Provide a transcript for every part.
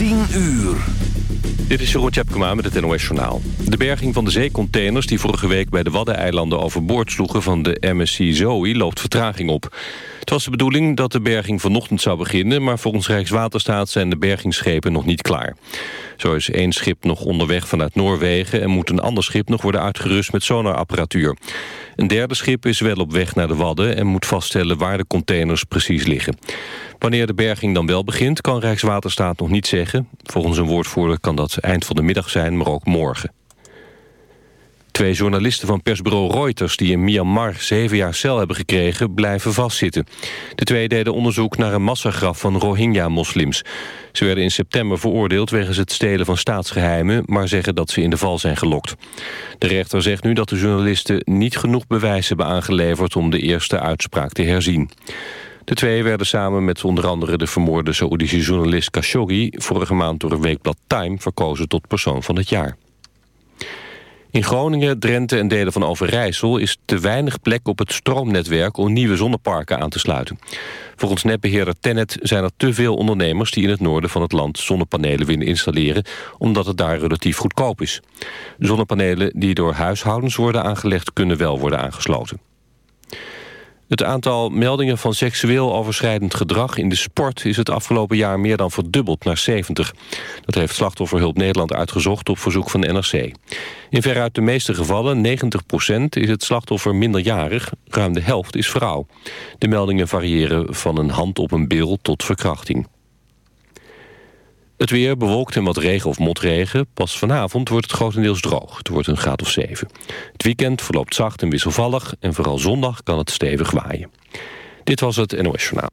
10 uur. Dit is Jeroen Tjepkema met het NOS Journaal. De berging van de zeecontainers die vorige week bij de Waddeneilanden overboord sloegen van de MSC Zoe loopt vertraging op. Het was de bedoeling dat de berging vanochtend zou beginnen, maar volgens Rijkswaterstaat zijn de bergingsschepen nog niet klaar. Zo is één schip nog onderweg vanuit Noorwegen en moet een ander schip nog worden uitgerust met sonarapparatuur. Een derde schip is wel op weg naar de Wadden en moet vaststellen waar de containers precies liggen. Wanneer de berging dan wel begint, kan Rijkswaterstaat nog niet zeggen. Volgens een woordvoerder kan dat eind van de middag zijn, maar ook morgen. Twee journalisten van persbureau Reuters die in Myanmar zeven jaar cel hebben gekregen, blijven vastzitten. De twee deden onderzoek naar een massagraf van Rohingya-moslims. Ze werden in september veroordeeld wegens het stelen van staatsgeheimen, maar zeggen dat ze in de val zijn gelokt. De rechter zegt nu dat de journalisten niet genoeg bewijs hebben aangeleverd om de eerste uitspraak te herzien. De twee werden samen met onder andere de vermoorde Saoedische journalist Khashoggi... vorige maand door het weekblad Time verkozen tot persoon van het jaar. In Groningen, Drenthe en delen van Overijssel is te weinig plek op het stroomnetwerk om nieuwe zonneparken aan te sluiten. Volgens netbeheerder Tennet zijn er te veel ondernemers die in het noorden van het land zonnepanelen willen installeren, omdat het daar relatief goedkoop is. Zonnepanelen die door huishoudens worden aangelegd kunnen wel worden aangesloten. Het aantal meldingen van seksueel overschrijdend gedrag in de sport... is het afgelopen jaar meer dan verdubbeld naar 70. Dat heeft Slachtofferhulp Nederland uitgezocht op verzoek van de NRC. In veruit de meeste gevallen, 90% is het slachtoffer minderjarig. Ruim de helft is vrouw. De meldingen variëren van een hand op een bil tot verkrachting. Het weer bewolkt en wat regen of motregen. Pas vanavond wordt het grotendeels droog. Het wordt een graad of 7. Het weekend verloopt zacht en wisselvallig... en vooral zondag kan het stevig waaien. Dit was het NOS Journaal.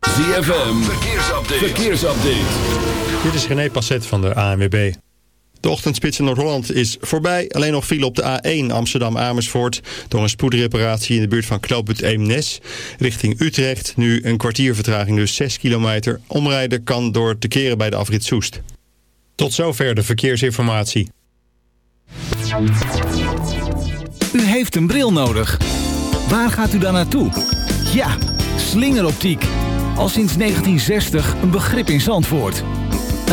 ZFM, verkeersupdate. verkeersupdate. Dit is René Passet van de ANWB. De ochtendspits in Noord-Holland is voorbij. Alleen nog file op de A1 Amsterdam-Amersfoort... door een spoedreparatie in de buurt van knooppunt Eemnes. Richting Utrecht, nu een kwartier vertraging, dus 6 kilometer. Omrijden kan door te keren bij de afrit Soest. Tot zover de verkeersinformatie. U heeft een bril nodig. Waar gaat u dan naartoe? Ja, slingeroptiek. Al sinds 1960 een begrip in Zandvoort.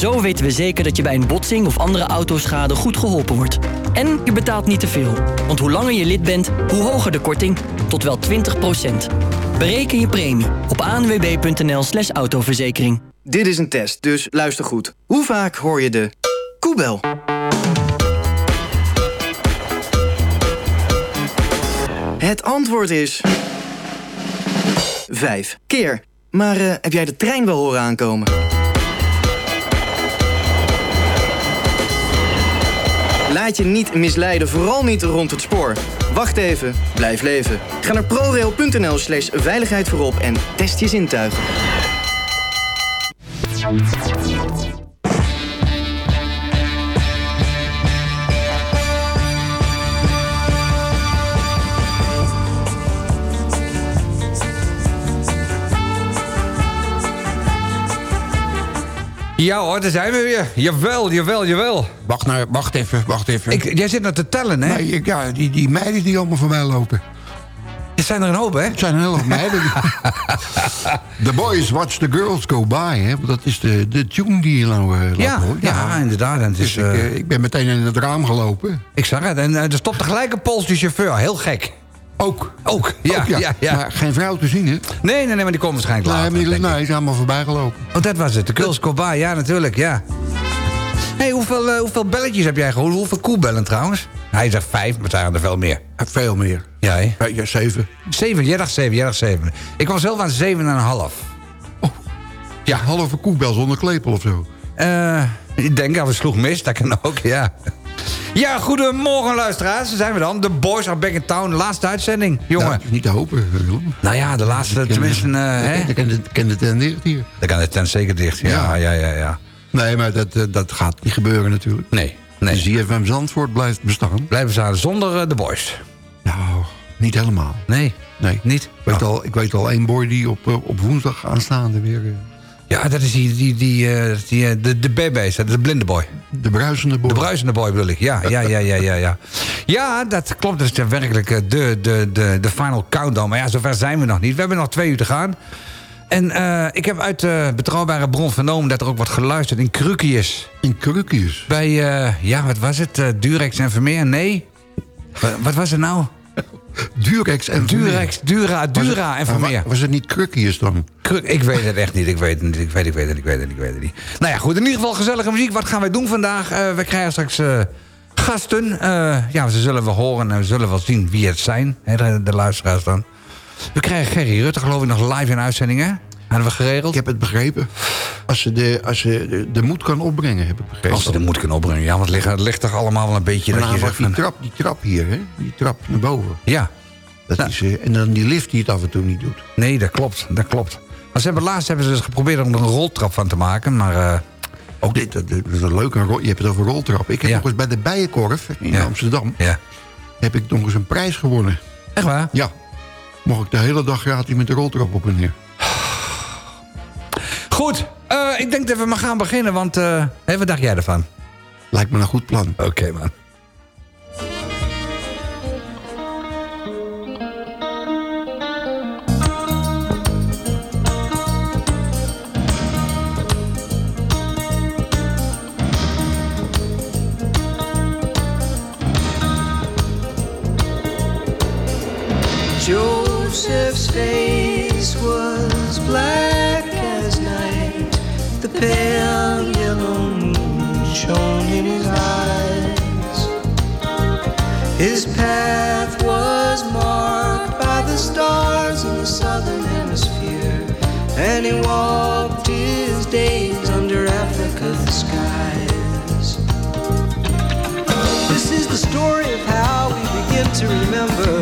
Zo weten we zeker dat je bij een botsing of andere autoschade goed geholpen wordt. En je betaalt niet te veel. Want hoe langer je lid bent, hoe hoger de korting. Tot wel 20% Bereken je premie op anwb.nl slash autoverzekering. Dit is een test, dus luister goed. Hoe vaak hoor je de koebel? Het antwoord is... Vijf keer. Maar eh, heb jij de trein wel horen aankomen? Laat je niet misleiden, vooral niet rond het spoor. Wacht even, blijf leven. Ga naar prorail.nl slash veiligheid voorop en test je zintuigen. Ja hoor, daar zijn we weer. Jawel, jawel, jawel. Wacht, nou, wacht even, wacht even. Ik, jij zit nou te tellen, hè? Nee, ik, ja, die, die meiden die allemaal voorbij lopen. Er zijn er een hoop, hè? Het zijn een hele hoop meiden. the boys watch the girls go by, hè. Dat is de, de tune die je nou uh, ja, hoort. Ja, inderdaad. En het is, dus ik, uh, ik, ben meteen in het raam gelopen. Ik zag het. En er stopte gelijk een Poolse chauffeur. Heel gek. Ook. Ook, ja, Ook, ja. ja, ja. Maar geen vrouw te zien, hè? Nee, nee, nee, maar die komt waarschijnlijk later. Nee, die, die is allemaal voorbij gelopen. Oh, dat was het. De Go By, ja, natuurlijk, ja. hey, hoeveel, uh, hoeveel belletjes heb jij gehoord? Hoeveel koebellen trouwens? Hij zegt vijf, maar het zijn er veel meer. Veel meer. Ja, hè? Ja, zeven. Zeven, jij dacht zeven, jij dacht zeven. Ik kwam zelf aan zeven en een half. Oh, ja. halve koebel zonder klepel of zo. Uh, ik denk dat we sloeg mis, dat kan ook, ja. Ja, goedemorgen luisteraars. Daar zijn we dan. De Boys are back in town. Laatste uitzending, jongen. Nou, niet te hopen, Willem. Nou ja, de laatste, tenminste... Uh, hè? Dan kan de, kan de tent dicht hier. Dan kan de tent zeker dicht, ja. Ja, ja, ja. ja. Nee, maar dat, dat gaat niet gebeuren natuurlijk. Nee. nee. Dus ZFM Zandvoort blijft bestaan. Blijven staan zonder uh, de Boys. Nou, niet helemaal. Nee. Nee. Niet? Ik weet, al, ik weet al één boy die op, op woensdag aanstaande weer... Ja, dat is die, die, die, uh, die uh, de, de dat is de blinde boy. De bruisende boy. De bruisende boy bedoel ik, ja, ja, ja, ja, ja. Ja, ja dat klopt, dat is werkelijk de, de, de, de final countdown. Maar ja, zover zijn we nog niet. We hebben nog twee uur te gaan. En uh, ik heb uit uh, betrouwbare bron vernomen dat er ook wordt geluisterd in Krukius. In Krukius? Bij, ja, wat was het? Durex en Vermeer? Nee? wat, wat was het nou? Durex en Durex, Dura, Dura en Vermeer. Was het niet Krukius dan? Kruk, ik weet het echt niet. Ik weet het niet. Ik weet, ik weet het, ik weet het, ik weet het niet. Nou ja, goed. In ieder geval gezellige muziek. Wat gaan wij doen vandaag? Uh, we krijgen straks uh, gasten. Uh, ja, ze zullen we horen en we zullen wel zien wie het zijn. Hè, de, de, luisteraars dan. We krijgen Gerry Rutte geloof ik nog live in uitzendingen. Hadden we geregeld? Ik heb het begrepen. Als ze de, als ze de, de moed kan opbrengen, heb ik begrepen. Als ze de moed kan opbrengen. Ja, want het ligt, het ligt toch allemaal wel een beetje... Maar dat je zegt, die, trap, die trap hier, hè? Die trap naar boven. Ja. Dat Nou. is, uh, en dan die lift die het af en toe niet doet. Nee, dat klopt. Dat klopt. Maar ze hebben, laatst hebben ze dus geprobeerd om er een roltrap van te maken. Maar uh, ook dit, dat, dat is een leuke rol. Je hebt het over roltrap. Ik heb Ja. nog eens bij de Bijenkorf in Ja. Amsterdam... ja. heb ik nog eens een prijs gewonnen. Echt waar? Ja. Mocht ik de hele dag gratis met de roltrap op en neer. Goed. eh, ik denk dat we maar gaan beginnen. Want eh, wat dacht jij ervan? Lijkt me een goed plan. Oké, man. His path was marked by the stars in the southern hemisphere, and he walked his days under Africa's skies. This is the story of how we begin to remember.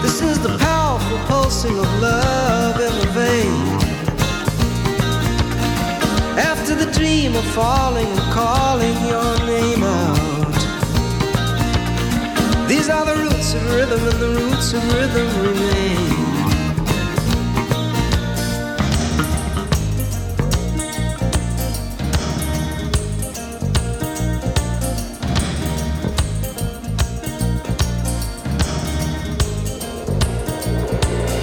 This is the powerful pulsing of love in the vein. After the dream of falling and calling your name of rhythm, and the roots of rhythm remain.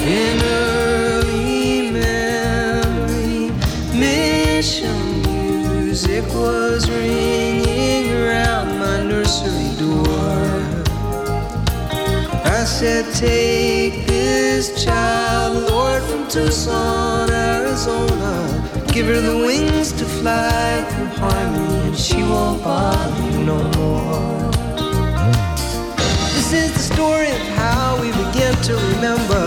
In early memory, mission music was ringing around my nursery Take this child, Lord, from Tucson, Arizona. Give her the wings to fly through harmony, and she won't bother you no more. This is the story of how we begin to remember.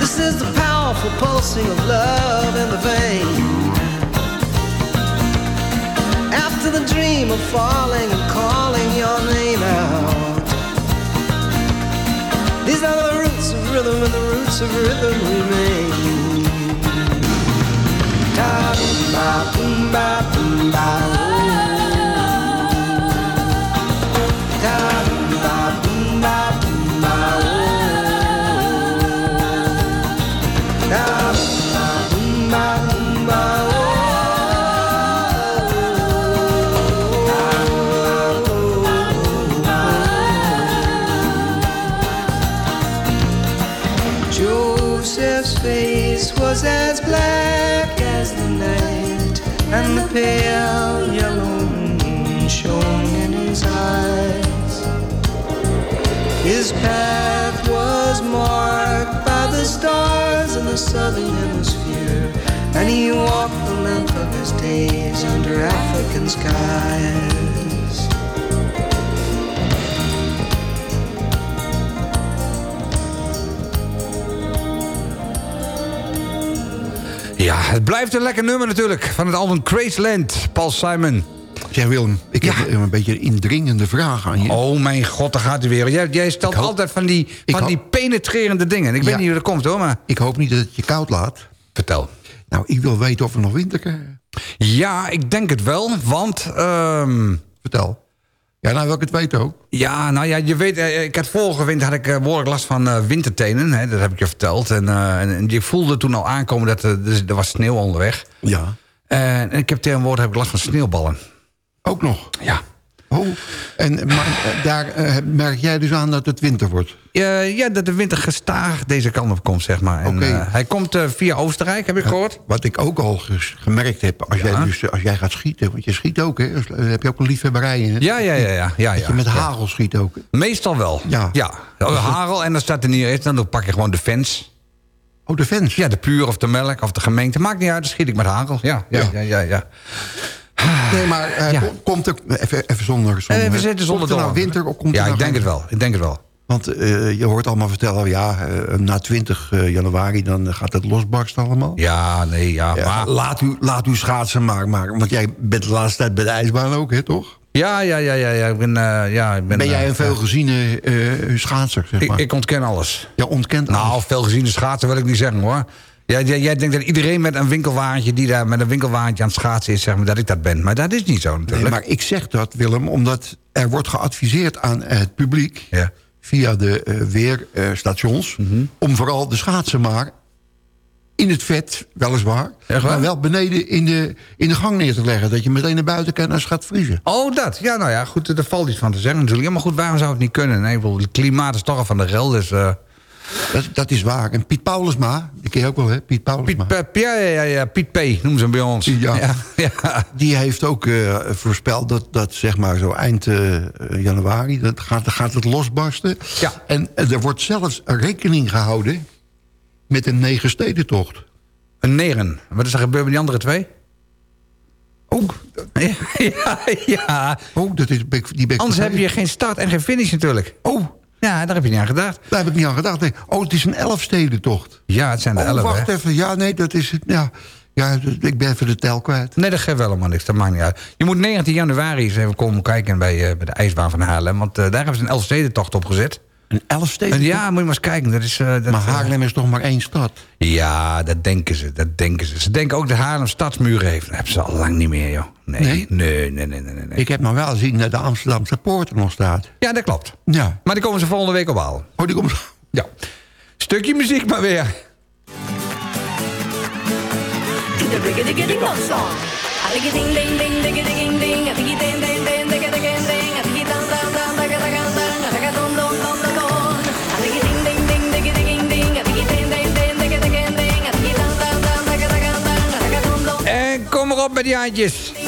This is the powerful pulsing of love in the vein. After the dream of falling and calling your name out. These are the roots of rhythm, and the roots of rhythm remain. Ta boom ba boom ba boom ba. And the pale yellow moon shone in his eyes. His path was marked by the stars in the southern hemisphere, and he walked the length of his days under African skies. Het blijft een lekker nummer natuurlijk. Van het album Graceland, Paul Simon. Zeg Willem, ik heb een beetje een indringende vraag aan je. Oh mijn god, daar gaat hij weer. Jij, jij stelt hoop- altijd van die, van die penetrerende dingen. Ik weet niet hoe dat komt hoor, maar... Ik hoop niet dat het je koud laat. Vertel. Nou, ik wil weten of we nog winter krijgen. Ja, ik denk het wel, want... ehm, Vertel. Ja, nou wil ik het weten ook. ja, nou ja, je weet, eh, ik had vorige winter had ik eh, behoorlijk last van eh, wintertenen. Hè, dat heb ik je verteld. En, en, en je voelde toen al aankomen dat er, dus er was sneeuw onderweg. Ja. En ik heb tegenwoordig heb ik last van sneeuwballen. Ook nog. Ja. Oh, en, maar eh, daar eh, merk jij dus aan dat het winter wordt. Eh, ja, dat de winter gestaag deze kant op komt, zeg maar. En, hij komt via Oostenrijk, heb ik gehoord. Wat ik ook al gemerkt heb, als, jij, dus, als jij gaat schieten... want je schiet ook, hè? Heb je ook een liefhebberij in. hè? Ja, ja, ja. ja, ja, Dat je met hagel schiet ook. Meestal wel. Ja. ja. Hagel en dan staat er niet eens. Dan pak je gewoon de fans. Oh, de fans? Ja, de puur of de melk of de gemeente. Maakt niet uit, dan schiet ik met hagel. Ja, ja, ja, Ja. ja. Ja, Nee, maar eh, Ja. komt er... Even, even zonder... zonder Eh, we zitten zonder komt er nou winter of komt Ja, er ik nou denk het wel. Ik denk het wel. Want eh, je hoort allemaal vertellen... ja, eh, na 20 januari dan gaat het losbarsten allemaal. Ja, nee, ja. Ja, maar, laat, u, laat u schaatsen maar, maar. Want jij bent de laatste tijd bij de ijsbaan ook, hè, toch? ja, ja, ja, ja, ja. Ik ben, eh, ja, ik ben, Ben jij eh, een veelgeziene eh schaatser, zeg ik, maar? ik ontken alles. ja, ontkent alles. Nou, veel geziene schaatsen wil ik niet zeggen hoor. Ja, jij, jij denkt dat iedereen met een winkelwagentje die daar met een winkelwagentje aan het schaatsen is, zeg maar, dat ik dat ben. Maar dat is niet zo Nee, natuurlijk. maar ik zeg dat, Willem, omdat er wordt geadviseerd aan het publiek... Ja. via de eh, weerstations... Mhm. om vooral de schaatsen maar in het vet, weliswaar... Maar wel beneden in de, in de gang neer te leggen. Dat je meteen naar buiten kan als het gaat vriezen. Oh, dat. Ja, nou ja, goed, er valt iets van te zeggen natuurlijk. Ja, maar goed, waarom zou het niet kunnen? Nee, ik bedoel, het klimaat is toch al van de rel, dus... eh, Dat, dat is waar. En Piet Paulusma, die ken je ook wel, hè? Piet Paulusma. Piet, ja, ja, ja, Piet P. noemen ze hem bij ons. Ja. ja, ja. Die heeft ook eh, voorspeld dat, dat zeg maar zo eind eh, januari... Dat gaat, gaat het losbarsten. Ja. En eh, er wordt zelfs rekening gehouden met een negenstedentocht. Een neren. Wat is er gebeurd met die andere twee? Oh, Ja, ja, ja. oh dat is, die Anders heb je geen start en geen finish natuurlijk. Oh, Ja, daar heb je niet aan gedacht. daar heb ik niet aan gedacht. Nee. Oh, het is een elfstedentocht. Ja, het zijn er Oh, elf, wacht hè? even. Ja, nee, dat is het. Ja, ja, ik ben even de tel kwijt. Nee, dat geeft wel helemaal niks. Dat maakt niet uit. Je moet 19 januari eens even komen kijken bij, eh, bij de ijsbaan van Haarlem. Want eh, daar hebben ze een Elfstedentocht op gezet. Een En elfstedentocht? ja, moet je maar eens kijken. Dat is, eh, dat, Maar eh, Haarlem is toch maar één stad? Ja, dat denken ze. Dat denken ze. Ze denken ook dat Haarlem stadsmuren heeft. Dat hebben ze al lang niet meer, joh. Nee, Nee? nee, nee, nee, nee. Ik heb maar wel gezien dat de Amsterdamse poort er nog staat. Ja, dat klopt. Ja. Maar die komen ze volgende week ophalen. Oh, die komt... Ja. Stukje muziek maar weer. ding ding ding ding ding ding ding ding maar op met die handjes.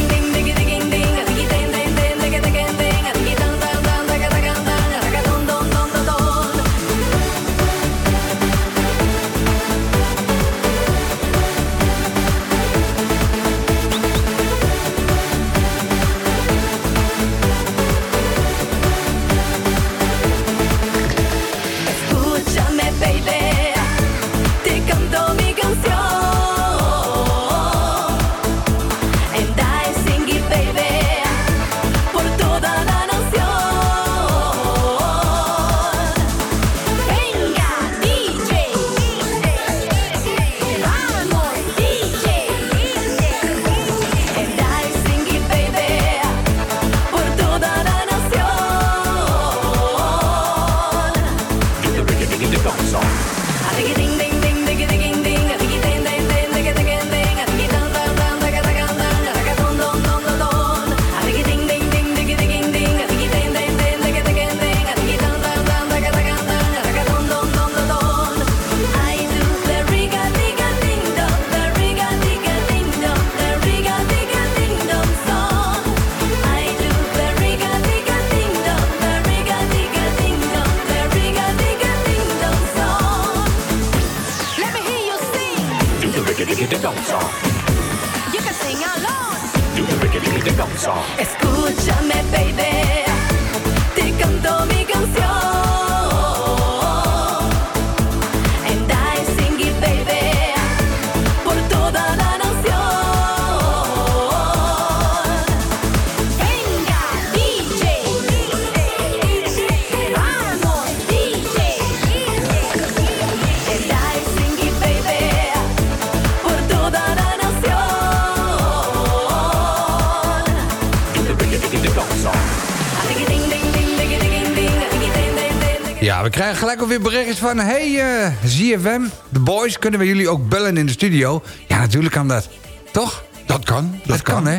Gelijk alweer berichtjes van... Hey, eh ZFM, de boys, kunnen we jullie ook bellen in de studio? Ja, natuurlijk kan dat. Toch? Dat kan. Dat, kan, hè?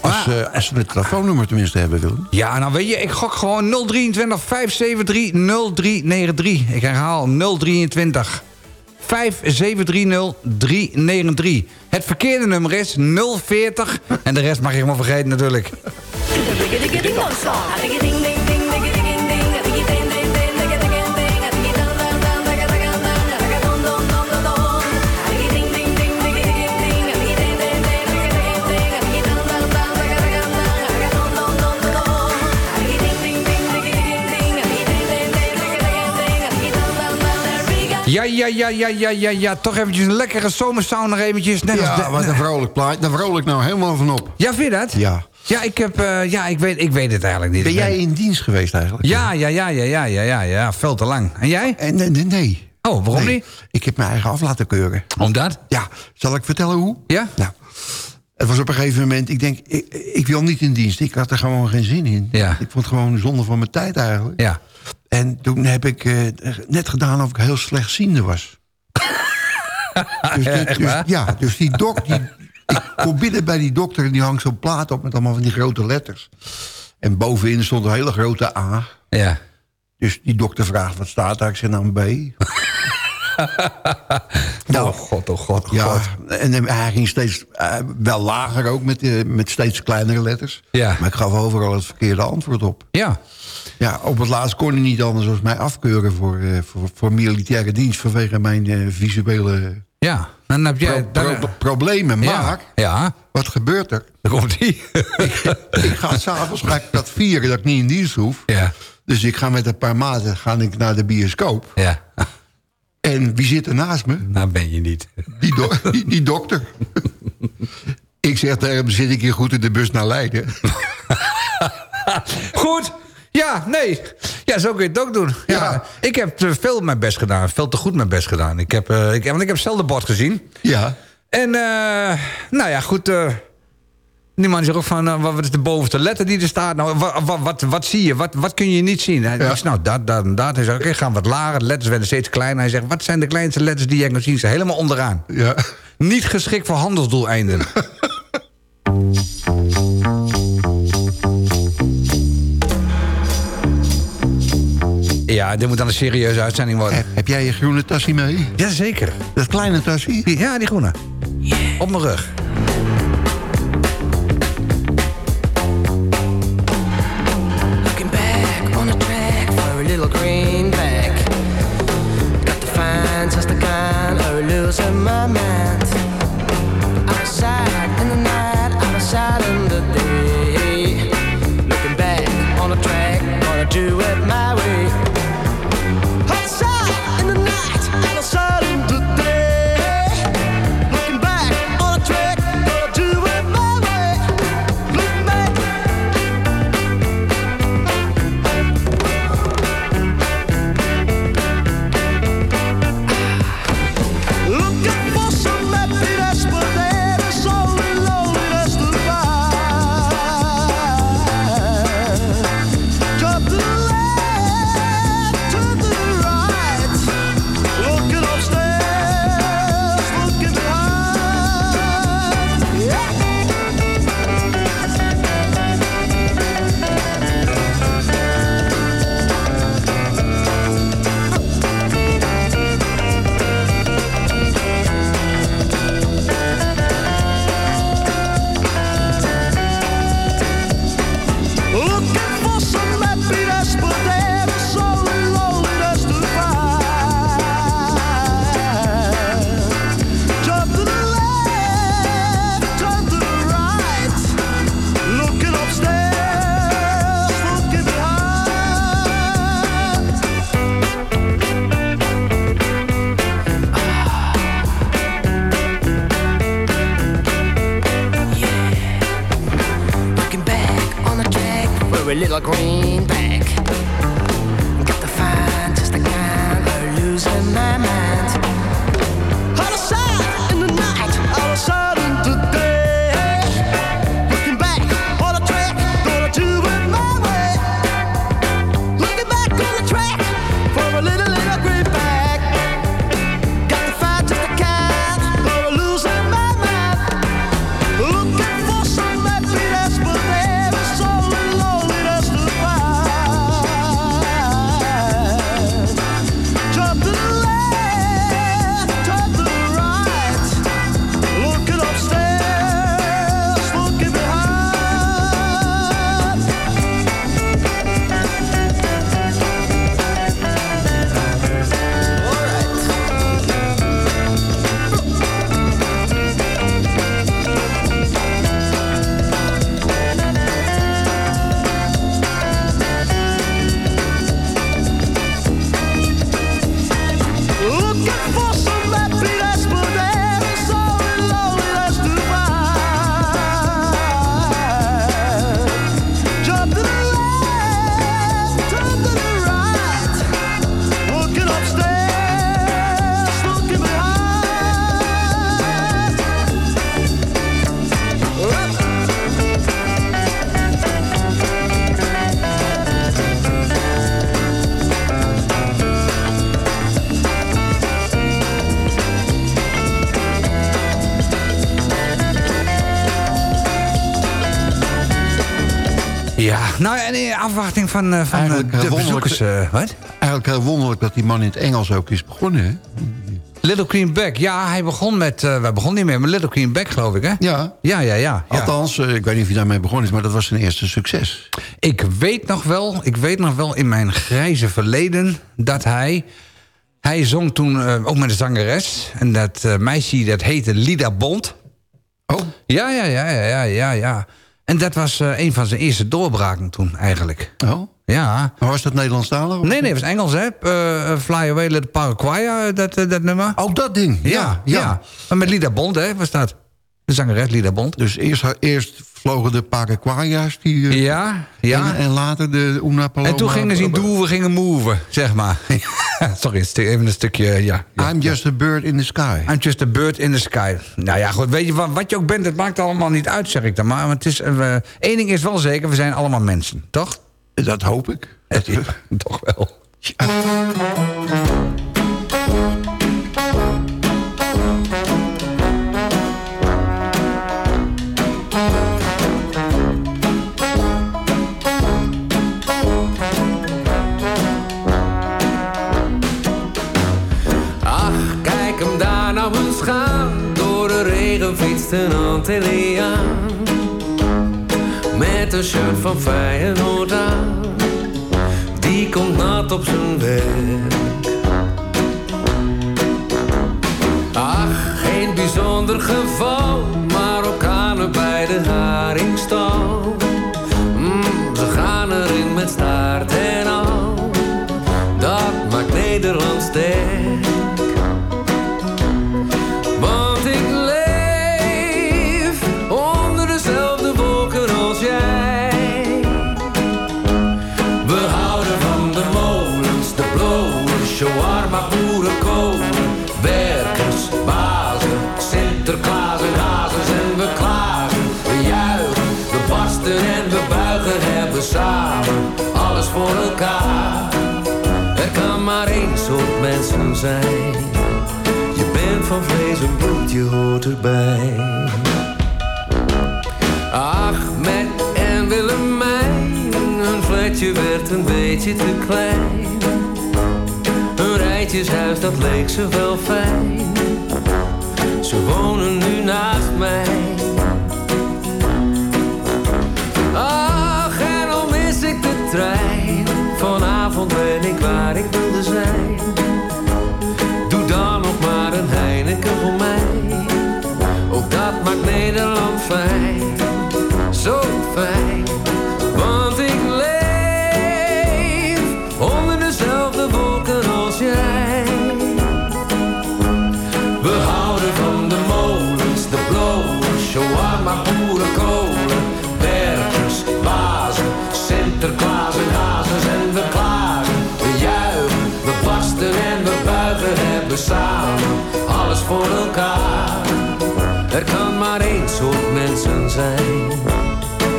Als, Maar- eh, als ze het telefoonnummer tenminste hebben, Willem. Ja, nou weet je, ik gok gewoon 023 573 0393. Ik herhaal 023 573 0393. Het verkeerde nummer is 040. En de rest mag je helemaal vergeten natuurlijk. Ja, ja, ja, ja, ja, ja, ja. Toch eventjes een lekkere zomersound nog eventjes. Net als Ja, de- wat een vrolijk plaatje. Daar vrolijk ik nou helemaal van op. Ja, vind je dat? Ja. Ja, ik heb... eh, ja, ik weet, ik weet het eigenlijk niet. Ben jij in dienst geweest eigenlijk? Ja, ja, ja, ja, ja, ja, ja, ja. Veel te lang. En jij? En, nee, nee, nee. Oh, waarom Nee. niet? Ik heb mijn eigen af laten keuren. Omdat? Ja, zal ik vertellen hoe? Ja? Nou, het was op een gegeven moment, ik denk, ik, ik wil niet in dienst. Ik had er gewoon geen zin in. Ja. Ik vond het gewoon zonde van mijn tijd eigenlijk. Ja. En toen heb ik eh, net gedaan of ik heel slechtziende was. dus, die- dus- ja, dus die dok, die, ik kom binnen bij die dokter en die hangt zo'n plaat op met allemaal van die grote letters. En bovenin stond een hele grote A. Ja. Dus die dokter vraagt, wat staat daar? Ik zeg, nou een B. Nou, oh god, oh god, oh Ja, god. en hij ging steeds eh, wel lager ook met, eh, met steeds kleinere letters. Ja. Maar ik gaf overal het verkeerde antwoord op. Ja. Ja, op het laatst kon hij niet anders dan mij afkeuren voor, eh, voor, voor militaire dienst vanwege mijn eh, visuele Ja. Dan heb jij... pro- dan- pro- problemen. Maar, Ja. wat gebeurt er? Daar komt ie. ik ga s'avonds dat vieren dat ik niet in dienst hoef. ja. Dus ik ga met een paar maten ga ik naar de bioscoop. Ja. En wie zit er naast me? Nou ben je niet. Die, do- die, die dokter. ik zeg tegen hem, zit ik hier goed in de bus naar Leiden? Goed. Ja, nee. Ja, zo kun je het ook doen. Ja. Ja. Ik heb te veel mijn best gedaan. Veel te goed mijn best gedaan. Ik heb, eh, ik, want ik heb zelden bord gezien. Ja. En, eh, nou ja, goed. eh, die man zegt ook van, wat is de bovenste letter die er staat? Nou, wat, wat, wat, wat zie je? Wat, wat kun je niet zien? Hij Ja. zegt, nou, dat, dat en dat. Hij zegt, oké, gaan wat lager. De letters werden steeds kleiner. Hij zegt, wat zijn de kleinste letters die jij kan zien? Ze helemaal onderaan. Ja. Niet geschikt voor handelsdoeleinden. ja, dit moet dan een serieuze uitzending worden. Heb, heb jij je groene tasje mee? Jazeker. Dat kleine tasje? Ja, die groene. Op mijn rug. Ja, nou en in afwachting van, eh, van eh, Eigenlijk, eh, de wonderlijk- bezoekers... eh, wat? Eigenlijk heel wonderlijk dat die man in het Engels ook is begonnen, hè? Little Green Back, ja, hij begon met... eh wij begonnen niet meer met Little Green Back, geloof ik, hè? Ja. Ja, ja, ja. Althans, eh, ik weet niet of hij daarmee begonnen is, maar dat was zijn eerste succes. Ik weet nog wel, ik weet nog wel in mijn grijze verleden dat hij... Hij zong toen eh, ook met een zangeres. En dat eh, meisje, dat heette Lida Bond. Oh? Ja, ja, ja, ja, ja, ja, ja. En dat was eh, een van zijn eerste doorbraken toen, eigenlijk. Oh? Ja. Maar was dat Nederlandstalig? of- Nee, nee, het was Engels, hè? Eh, Fly Away Little Paraguay, eh, dat, dat nummer. Oh, dat ding. Ja, Ja, ja. ja. Maar met Lida Bond, hè, was dat? De zangeres Lida Bond. Dus eerst, eerst vlogen de Paraguaya's die... eh, Ja, ja. En, en later de Una Paloma. En toen gingen ze in doeven, gingen move, zeg maar. Sorry, even een stukje, ja. ja. I'm just a bird in the sky. I'm just a bird in the sky. Nou ja, goed, weet je, wat, wat je ook bent, het maakt allemaal niet uit, zeg ik dan maar. Het is, eh, één ding is wel zeker, we zijn allemaal mensen, toch? Dat hoop ik. toch wel. Een Antilliaan. Met een shirt van Feyenoord aan. Die komt nat op zijn werk. Ach, geen bijzonder geval. Maar orkanen bij de Haringstal. Je bent van vlees en bloed, je hoort erbij. Ach, met en Willemijn, hun flatje werd een beetje te klein. Een rijtjeshuis, dat leek ze wel fijn. Ze wonen nu naast mij. Ach, en al mis ik de trein. Vanavond ben ik waar ik wilde zijn. Nederland fijn. Er kan maar één soort mensen zijn.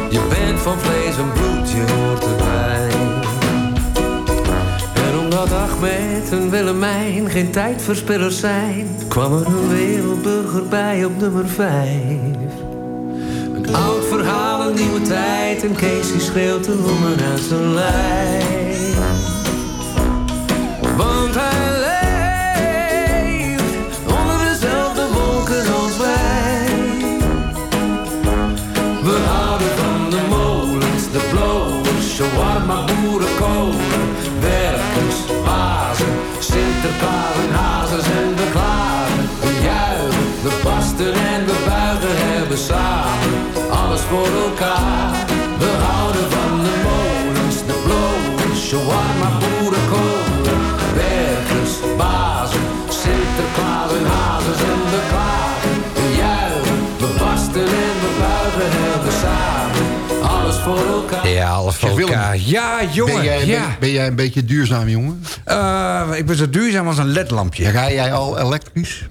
Je bent van vlees en bloed, je hoort erbij. En omdat Ahmed en Willemijn geen tijdverspillers zijn, kwam er een wereldburger bij op nummer vijf. Een oud verhaal, een nieuwe tijd en die schreeuwt de longen uit zijn lijf. Voor elkaar. We houden van de molens, de blowers, shawarma, boerenkolen, werkers, bazen, Sinterklaas en hazes en we klagen. We juichen, we basten en we buigen, hebben samen alles voor elkaar. Ja, alles voor elkaar. Ja, jongen. Ben jij, ja. ben, ben jij een beetje duurzaam, jongen? Eh, ik ben zo duurzaam als een ledlampje. Rij jij al elektrisch?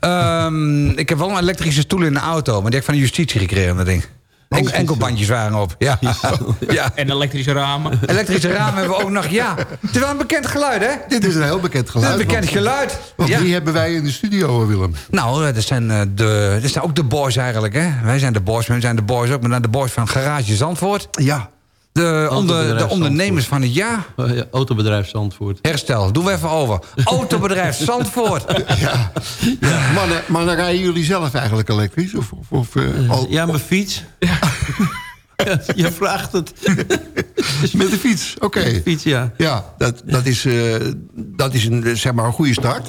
Ehm, ik heb wel een elektrische stoel in de auto, maar die heb ik van de justitie gekregen, dat ding. En, enkelbandjes waren op. Ja. ja. En elektrische ramen. Elektrische ramen hebben we ook nog, ja. Het is wel een bekend geluid, hè? Dit is een heel bekend geluid. Dit is een bekend want- geluid. Want Ja. wie hebben wij in de studio, eh, Willem? Nou, eh, dat zijn, eh, de, dat zijn ook de boys eigenlijk, hè? Wij zijn de boys, wij zijn de boys ook, maar dan de boys van Garage Zandvoort. Ja. De, onder, de ondernemers van het jaar. Oh, ja, autobedrijf Zandvoort. Herstel, doen we even over. Autobedrijf Zandvoort. ja. Mannen, maar dan rijden jullie zelf eigenlijk elektrisch? Of, of, eh, al- Ja, mijn fiets. Ja, je vraagt het. Met de fiets, oké. Fiets, ja. Ja, dat, dat is, eh, dat is een, zeg maar een goede start.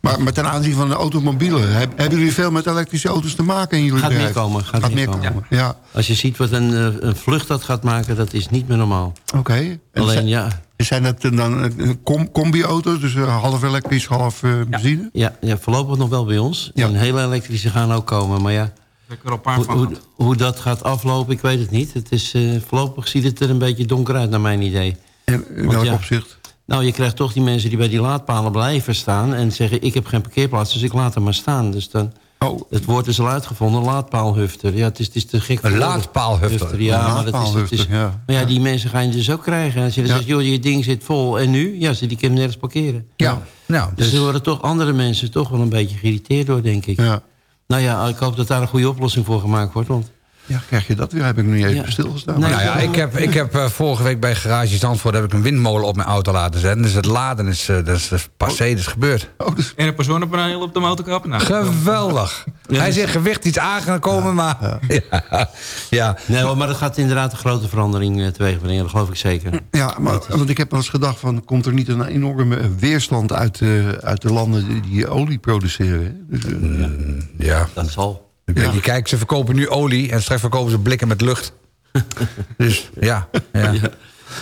Maar, maar ten aanzien van de automobielen... heb- hebben jullie veel met elektrische auto's te maken in jullie Gaat meer komen. Gaat, meer komen. Ja, Als je ziet wat een, eh, een vlucht dat gaat maken, dat is niet meer normaal. oké. En Alleen zijn- ja, Zijn dat dan eh, com- combi-auto's, dus half elektrisch, half benzine? ja, ja, voorlopig nog wel bij ons. Ja. En hele elektrische gaan ook komen. Maar ja, Ik heb er al een paar hoe, van hoe, gehad. hoe dat gaat aflopen, ik weet het niet. Het is, eh, voorlopig ziet het er een beetje donker uit, naar mijn idee. En in welk ja, opzicht? Nou, je krijgt toch die mensen die bij die laadpalen blijven staan... en zeggen, ik heb geen parkeerplaats, dus ik laat hem maar staan. Dus dan, Oh, het woord is al uitgevonden, laadpaalhufter. Ja, het is, het is te gek voor Een laadpaalhufter. Hufter, Ja, Een maar, dat is, het is, laadpaalhufter, ja. maar ja, die mensen ga je dus ook krijgen. Als je Ja. zegt, joh, je ding zit vol, en nu? Ja, ze die kunnen nergens parkeren. Ja. Nou, Dus dus, er worden toch andere mensen toch wel een beetje geïrriteerd door, denk ik. Ja. Nou ja, ik hoop dat daar een goede oplossing voor gemaakt wordt. Want ja, krijg je dat weer? Heb ik nog niet even Ja. stilgestaan. Nee. nou ja, ik heb, ik heb eh, vorige week bij Garage Zandvoort heb ik een windmolen op mijn auto laten zetten. Dus het laden is, eh, dat is, dat is passé, dat is gebeurd. Oh, dus, En een personenpaneel op de motorkap. Nou, Geweldig. Hij zegt gewicht iets aangekomen, maar... Ja. ja. Nee, maar dat gaat inderdaad een grote verandering eh, teweeg brengen. Dat geloof ik zeker. ja, maar, want ik heb wel eens gedacht van... komt er niet een enorme weerstand uit, de uit de landen die, die olie produceren? Dus, eh, ja. Dat zal. Je kijkt, ze verkopen nu olie en straks verkopen ze blikken met lucht. dus ja. ja.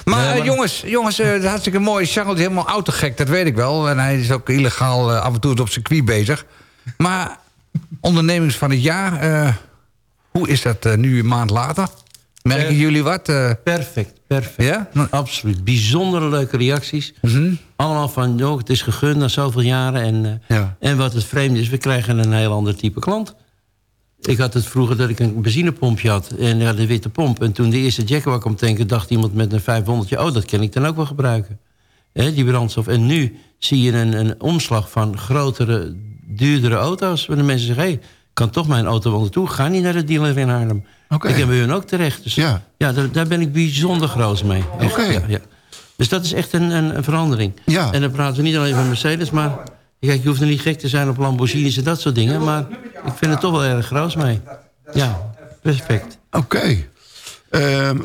Maar, eh, jongens, jongens eh, hartstikke mooi. Charles is helemaal autogek, dat weet ik wel. En hij is ook illegaal eh, af en toe op circuit bezig. Maar ondernemings van het jaar, eh, hoe is dat nu een maand later? Merken jullie wat? eh? Perfect, perfect. ja? Nou, Absoluut. Bijzondere leuke reacties. mhm. Allemaal van, joh, het is gegund na zoveel jaren. En, eh, Ja. en wat het vreemde is, we krijgen een heel ander type klant. Ik had het vroeger dat ik een benzinepompje had. En ja, de witte pomp. En toen de eerste Jaguar kwam tanken... dacht iemand met een 500 oh, dat kan ik dan ook wel gebruiken. Die brandstof. En nu zie je een, een omslag van grotere, duurdere auto's. Waar de mensen zeggen, hé, hey, kan toch mijn auto wel naartoe. Ga niet naar de dealer in Haarlem. Oké. Ik heb bij hun ook terecht. Dus Ja. ja, daar, daar ben ik bijzonder groot mee. Oké. ja, ja. Dus dat is echt een, een, een verandering. Ja. En dan praten we niet alleen van Mercedes, maar... Kijk, je hoeft er niet gek te zijn op Lamborghinis en dat soort dingen... maar ik vind het toch wel erg groot mee. Ja, respect. Oké. Ehm,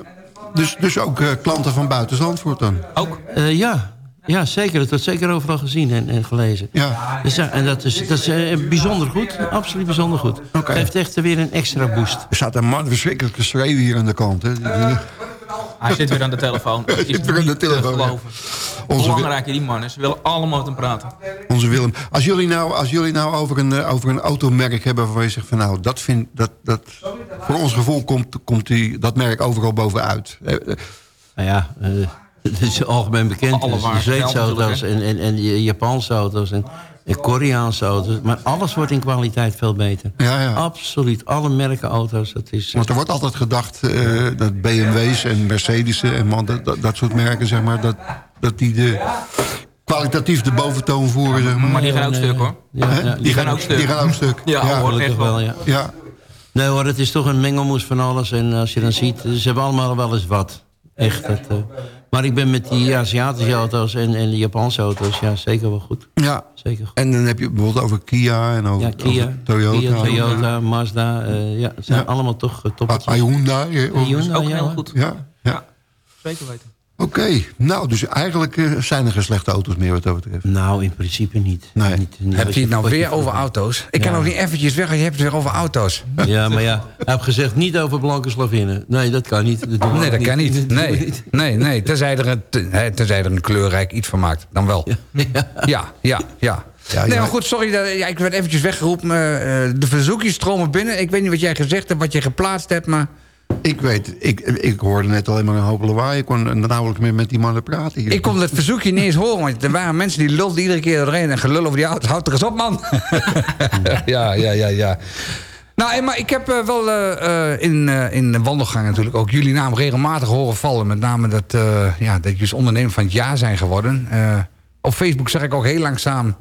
dus, dus ook eh, klanten van buiten Zandvoort dan? Ook? Eh, ja. ja, zeker. Dat wordt zeker overal gezien en, en gelezen. Ja. Dus ja, en dat is, dat is eh, bijzonder goed. Absoluut bijzonder goed. Oké. Geeft echt weer een extra boost. Er staat een man verschrikkelijk geschreven hier aan de kant. Hè. Hij zit weer aan de telefoon. Hij zit weer aan de telefoon, ja. Onze, die mannen. Ze willen allemaal met hem praten. onze Willem. Als jullie nou, als jullie nou over, een, eh, over een automerk hebben... waarvan je zegt van nou, dat vind, dat, dat, voor ons gevoel komt, komt die, dat merk overal bovenuit. Eh, eh, Nou ja, eh, het is algemeen bekend. Alle Dus Zweedse auto's en, en, en Japanse auto's. En Koreaanse auto's. Maar alles wordt in kwaliteit veel beter. Ja, ja. Absoluut. Alle merken auto's. Dat is, Want er wordt altijd gedacht eh, dat BMW's en Mercedes'en en man, dat, dat, soort merken, zeg maar, dat, dat die de kwalitatief de boventoon voeren, zeg maar. Maar die gaan ook stuk hoor. Ja, ja, die, gaan ook stuk. Die gaan ook stuk. Ja, hoor, Gelukkig echt wel. ja. Ja. Nee hoor, het is toch een mengelmoes van alles. En als je dan ziet, ze hebben allemaal wel eens wat. Echt. Dat, eh. Maar ik ben met die Aziatische auto's en, en de Japanse auto's, ja, zeker wel goed. Ja. Zeker goed. En dan heb je bijvoorbeeld over Kia en over, Ja, Kia, over Toyota. Kia, Toyota, Mazda. eh, ja, het zijn Ja. allemaal toch uh, toppertjes. Hyundai. hè, of- Hyundai, Ook ja, heel goed. Ja, ja. Zeker weten. Oké, nou, dus eigenlijk eh, zijn er geen slechte auto's meer wat dat betreft. Nou, in principe niet. Nee. Niet- niet Heb je het nou weer over auto's? Ik kan nog niet eventjes weg, je hebt het weer over auto's. Ja, maar ja, hij heeft gezegd niet over blanke Slavinnen. Nee, dat kan niet. Dat Nee, dat kan niet. Dat Nee, niet. nee, nee. Tenzij er, een, tenzij er een kleurrijk iets van maakt. Dan wel. Ja, ja, ja. Ja, nee, ja. maar goed, sorry. Dat, ja, ik werd eventjes weggeroepen. eh, eh, de verzoekjes stromen binnen. Ik weet niet wat jij gezegd hebt, wat je geplaatst hebt, maar... Ik weet, ik, ik hoorde net alleen maar een hoop lawaai. Ik kon nauwelijks meer met die mannen praten hier. Ik kon het verzoekje niet eens horen, want er waren mensen die lulden iedere keer doorheen en gelul over die auto's. Houd er eens op, man. ja, ja, ja, ja. Nou, maar ik heb eh, wel eh, eh, in, eh, in de wandelgang natuurlijk ook jullie naam regelmatig horen vallen. Met name dat, eh ja, dat jullie ondernemer van het jaar zijn geworden. Eh, op Facebook zag ik ook heel langzaam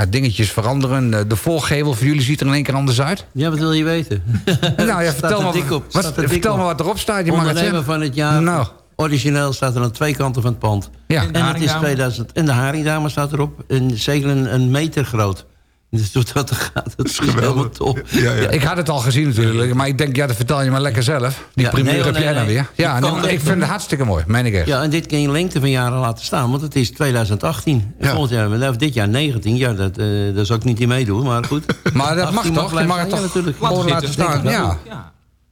ja, dingetjes veranderen. Eh, de voorgevel voor jullie ziet er in één keer anders uit. Ja, wat wil je weten? nou ja, Staat vertel, er me, dik op. wat, Staat er dik vertel op. me wat erop staat. Je mag het Ondernemer zeggen. van het jaar. Nou. Origineel staat er aan twee kanten van het pand. Ja. En de En het is Haringdame. 2000. En de haringdame staat erop. En zeker een, een meter groot. Dus tot er gaat, dat is helemaal top. Ja, ja. Ik had het al gezien natuurlijk, maar ik denk, ja, dat vertel je maar lekker zelf. Die Ja, primeur nee, heb nee, jij dan weer. Ja, Ik nee, kan maar ik echt- vind het hartstikke mooi, meen ik echt. Ja, en dit kun je lengte van jaren laten staan, want het is 2018. En Ja. Volgend jaar, of dit jaar 19, ja, dat, eh daar zou ik niet in meedoen, maar goed. Maar dat mag 18 toch? Je mag het toch ja, gewoon Laten staan? Ja.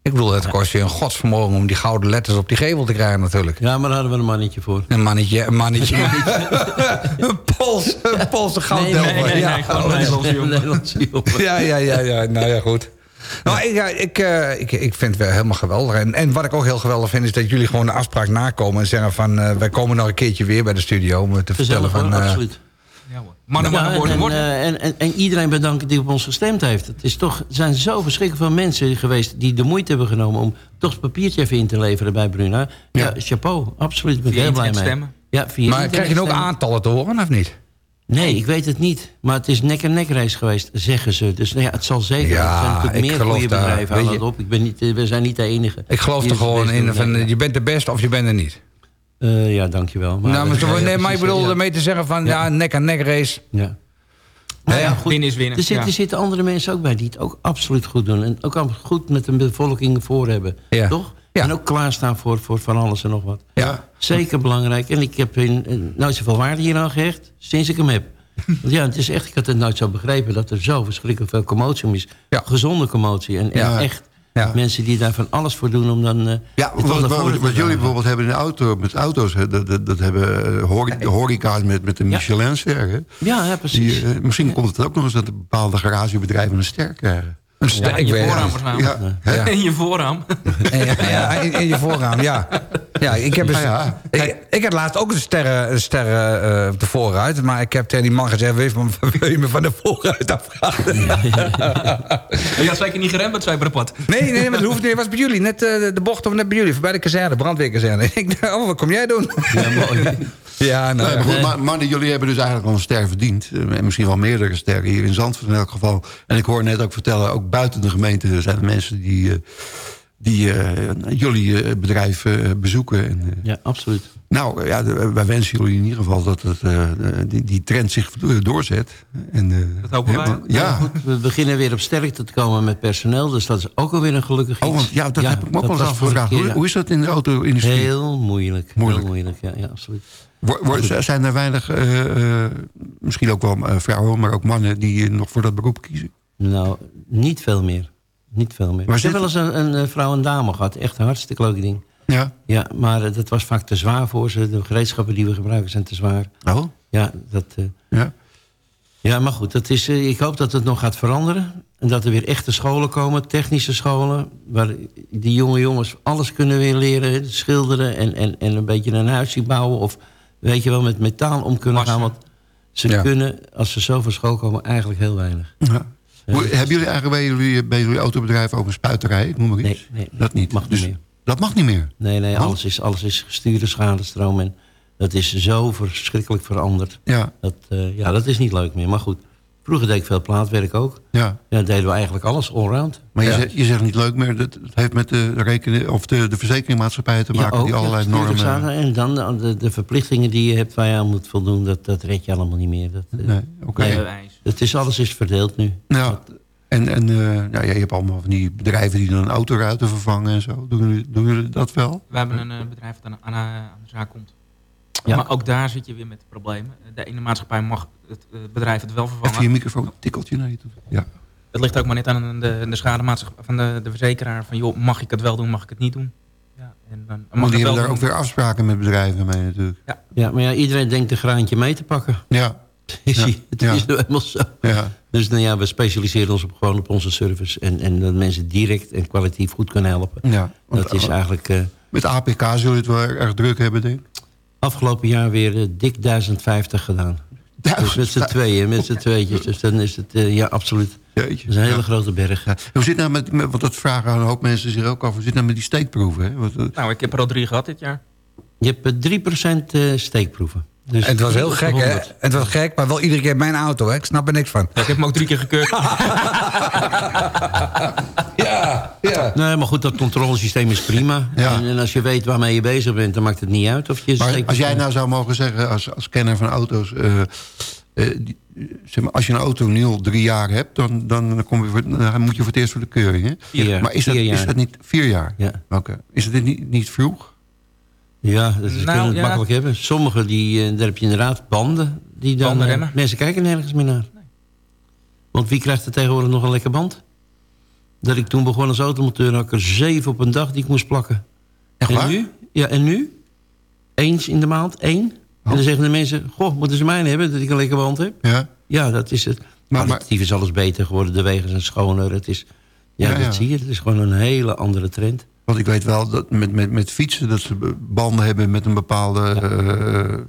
Ja. Ik bedoel, het kost je een godsvermogen om die gouden letters op die gevel te krijgen natuurlijk. Ja, maar daar hadden we een mannetje voor. Een mannetje, een mannetje. een Pols, een Poolse gouddelver. nee, nee, ja. nee, een Nederlandse jongen. Nederlandse jongen. Ja, ja, ja, ja, nou ja, goed. Nou, ik, ja, ik, eh, ik, ik vind het wel helemaal geweldig. En, en wat ik ook heel geweldig vind... is dat jullie gewoon de afspraak nakomen... en zeggen van... eh, wij komen nog een keertje weer bij de studio... om te vertellen van... eh, absoluut. Ja, hoor. Mannen, Ja, mannen, en, worden, en, worden. eh, en, en, en iedereen bedanken die op ons gestemd heeft. Het is toch, er zijn zo verschrikkelijk veel mensen geweest... die de moeite hebben genomen om toch het papiertje even in te leveren bij Bruna. Ja, chapeau, absoluut. Ben ik heel blij mee. stemmen. Ja, via maar krijg je ook stemmen. aantallen te horen, of niet? Nee, ik weet het niet. Maar het is nek-en-nek race geweest, zeggen ze. Dus nou ja, het zal zeker. Ja, er zijn natuurlijk ik meer geloof goede daar, bedrijven. Hou dat op. Ik ben niet, eh, we zijn niet de enige. Ik geloof er gewoon in van... Je bent de beste of je bent er niet. Eh, ja, dankjewel. Maar, nou, maar, dat- zo- ja, nee, maar ik bedoel ja. ermee te zeggen van... ja, nek aan nek race. Ja. Maar ja, goed. Winnen is winnen. Er, zit, Ja. er zitten andere mensen ook bij die het ook absoluut goed doen. En ook al goed met de bevolking voor hebben. Ja. Toch? Ja. En ook klaarstaan voor, voor van alles en nog wat. Ja. Zeker belangrijk. En ik heb in, in- nooit zoveel waarde hier aan gehecht sinds ik hem heb. Want ja, het is echt, ik had het nooit zo begrepen dat er zo verschrikkelijk veel commotie om is. Ja. Gezonde commotie. En, en Ja. echt Ja. mensen die daar van alles voor doen om dan. eh, Ja, wat, wat, jullie bijvoorbeeld hebben in de auto, met auto's, hè, dat, dat, dat hebben eh, horeca's met, met de Michelin-ster. Ja, ja, precies. Die, eh, misschien komt het ook nog eens dat bepaalde garagebedrijven een ster krijgen. Een in je voorraam het. waarschijnlijk. Ja, Ja. In je voorraam. En, ja, ja, in, in je voorraam, ja. Ja, ik heb, eens, Ah, ja. ik, ik had laatst ook een sterren, een sterren eh, op de voorruit. Maar ik heb tegen die man gezegd... Wil je, me- wil je me van de voorruit afhalen? Je had zeker niet geremd met zijn pad. Nee, nee, maar dat hoeft niet. Het was bij jullie. Net eh, de bocht of net bij jullie. Voorbij de kazerne, brandweerkazerne. Ik dacht, oh, wat kom jij doen? Ja, mooi. Ja, nou Nee, ja. maar goed, maar, mannen, jullie hebben dus eigenlijk wel een ster verdiend. Eh, En misschien wel meerdere sterren hier in Zandvoort in elk geval. En ik hoor net ook vertellen, ook buiten de gemeente zijn er mensen die, eh, die eh, jullie eh, bedrijf bezoeken. En, eh, Ja, absoluut. nou, ja, wij wensen jullie in ieder geval dat het, eh, die, die trend zich doorzet. En, eh, Dat hopen wij. Ja, We beginnen weer op sterkte te komen met personeel. Dus dat is ook alweer een gelukkig iets. oh, want, ja dat heb ik me ook wel eens afgevraagd. Hoe, is dat in de auto-industrie? Heel moeilijk. Moeilijk. Heel moeilijk, ja, ja absoluut. Zijn er weinig, eh, eh, misschien ook wel eh, vrouwen, maar ook mannen... die nog voor dat beroep kiezen? Nou, niet veel meer. Niet veel meer. Maar ik heb wel eens een, een, eh, vrouw en dame gehad. Echt een hartstikke leuk ding. Ja. Ja, maar eh, dat was vaak te zwaar voor ze. De gereedschappen die we gebruiken zijn te zwaar. Oh, Ja, dat, eh, ja. ja maar goed. Dat is, ik hoop dat het nog gaat veranderen. En dat er weer echte scholen komen. Technische scholen. Waar die jonge jongens alles kunnen weer leren. Schilderen en, en, en een beetje een huisje bouwen. Of weet je wel, met metaal om kunnen gaan. Want Ze Ja. kunnen, als ze zo van school komen, eigenlijk heel weinig. Ja. Hoe- hebben jullie eigenlijk bij jullie, bij jullie autobedrijf ook een spuiterij? Ik noem maar iets. Nee, nee, dat niet. mag niet Dus meer. Dat mag niet meer. Nee, nee, alles is, alles is gestuurde schadestroom. En dat is zo verschrikkelijk veranderd. Ja. Dat, eh, ja, dat is niet leuk meer. Maar goed, vroeger deed ik veel plaatwerk ook. Ja. Ja, dan deden we eigenlijk alles allround. Maar je, ja. zegt, je zegt niet leuk meer. Dat dat heeft met de, rekening, of de, de verzekeringmaatschappijen te Ja, maken. ook, die allerlei normen... schade. En dan de, de, verplichtingen die je hebt waar je aan moet voldoen, dat, dat red je allemaal niet meer. Dat, eh, Nee, oké. nee, het is, alles is verdeeld nu. Ja, en, en eh, nou, ja, je hebt allemaal van die bedrijven die dan autoruiten vervangen en zo. Doen jullie, doen jullie dat wel? We hebben een eh, bedrijf dat aan, aan, aan de zaak komt. Ja. Maar ook daar zit je weer met problemen. De ene maatschappij mag het eh, bedrijf het wel vervangen. Even je microfoon tikkeltje naar je toe. Ja. Het ligt ook maar net aan de, de schademaatschappij van de, de verzekeraar. Van joh, mag ik het wel doen, mag ik het niet doen? Ja, en dan mag Maar die hebben wel daar ook weer afspraken met bedrijven mee natuurlijk. Ja, maar ja, iedereen denkt een graantje mee te pakken. Ja. Is Ja. het Ja. is nou helemaal zo. Ja. Dus nou ja, we specialiseren ons op, gewoon op onze service. En, en dat mensen direct en kwalitatief goed kunnen helpen. Ja, want- dat is eigenlijk... eh, Met APK zullen jullie het wel erg druk hebben, denk ik. Afgelopen jaar weer eh, dik 1050 gedaan. Dus met z'n tweeën, met z'n tweetjes. Dus dan is het, eh, ja, absoluut. Jeetje. Dat is een hele Ja. grote berg. Hoe zit nou met, met- want dat vragen een hoop mensen zich ook af. Hoe zit nou met die steekproeven? Hè? Want, eh, Nou, ik heb er al drie gehad dit jaar. Je hebt eh, 3% eh, steekproeven. Dus En het was heel gek, hè? 100. Het was gek, maar wel iedere keer mijn auto, hè? Ik snap er niks van. Ja, ik heb hem ook drie keer gekeurd. Ja. Nee, maar goed, dat controlesysteem is prima. Ja. En, en als je weet waarmee je bezig bent, dan maakt het niet uit of je Maar als jij nou zou mogen zeggen, als, als kenner van auto's... eh, eh, die- zeg maar, als je een auto nu al drie jaar hebt... dan, dan, kom je voor, dan moet je voor het eerst voor de keuring. Hè? Vier jaar. Maar is dat, is dat niet vier jaar? Ja. Oké. Is het niet, niet vroeg? Ja, dat is, Nou, kunnen het ja. makkelijk hebben. Sommigen, die, eh, daar heb je inderdaad banden. Die dan, Banden remmen. mensen kijken nergens meer naar. Want wie krijgt er tegenwoordig nog een lekker band? Dat ik toen begon als automonteur, had ik er zeven op een dag die ik moest plakken. Echt en waar? nu? Ja, en nu? Eens in de maand, één. En Oh. dan zeggen de mensen, goh, moeten ze mij hebben dat ik een lekker band heb? Ja. Ja, dat is het. Maar, maar- is alles beter geworden, de wegen zijn schoner. Het is, ja, Ja, dat zie je. Het is gewoon een hele andere trend. Want ik weet wel dat met, met, met fietsen... dat ze banden hebben met een bepaalde... eh,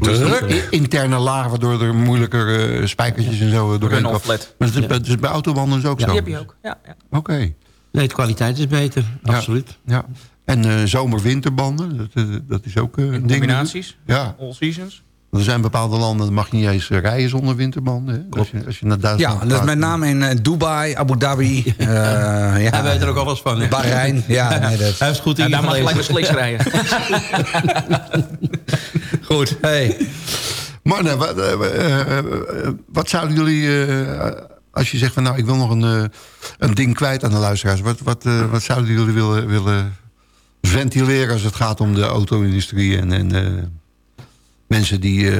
Druk. i- interne laag... waardoor er moeilijker eh, spijkertjes en zo doorheen Runoff komen. flat. Maar dat is, bij- dat is bij autobanden dus ook Ja, zo? Die heb je ook. Ja, ja. Oké. Nee, de kwaliteit is beter, Ja. absoluut. Ja. En eh, zomer-winterbanden, dat, eh, dat is ook eh, een In ding. combinaties. Ja, All seasons. er zijn bepaalde landen, dan mag je niet eens eh, rijden zonder winterbanden. Hè? Als, je, als je naar Duitsland Ja, dat is met name in eh, Dubai, Abu Dhabi. eh, ja. Hij weet er ook alles van. hè? Bahrein. Ja, nee, dat... Hij is goed Ja, daar mag je met slicks rijden. Goed, hey. Mannen, wat, eh, eh, eh, wat zouden jullie, als je zegt van nou ik wil nog een, een ding kwijt aan de luisteraars. Wat, wat, wat zouden jullie willen, willen ventileren als het gaat om de auto-industrie en, en mensen die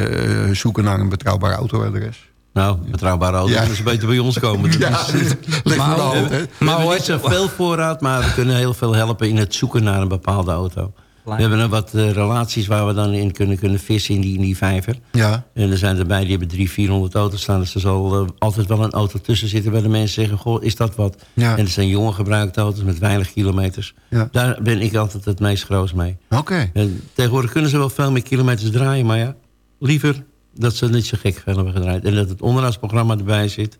zoeken naar een betrouwbaar autoadres? Nou, betrouwbare auto, Ja. ze beter bij ons komen. Dat Ja, is- leg maar de hand, hè. we hebben niet zoveel voorraad, maar we kunnen heel veel helpen in het zoeken naar een bepaalde auto. We hebben er wat eh, relaties waar we dan in kunnen, kunnen vissen in die, in die vijver. Ja, En er zijn erbij, die hebben drie, 400 auto's staan. Dus er zal eh, altijd wel een auto tussen zitten waar de mensen zeggen... goh, is dat wat? Ja. En het zijn jonge gebruikte auto's met weinig kilometers. Ja. Daar ben ik altijd het meest groot mee. oké. En tegenwoordig kunnen ze wel veel meer kilometers draaien, maar ja, liever dat ze niet zo gek veel hebben gedraaid. En dat het onderhoudsprogramma erbij zit,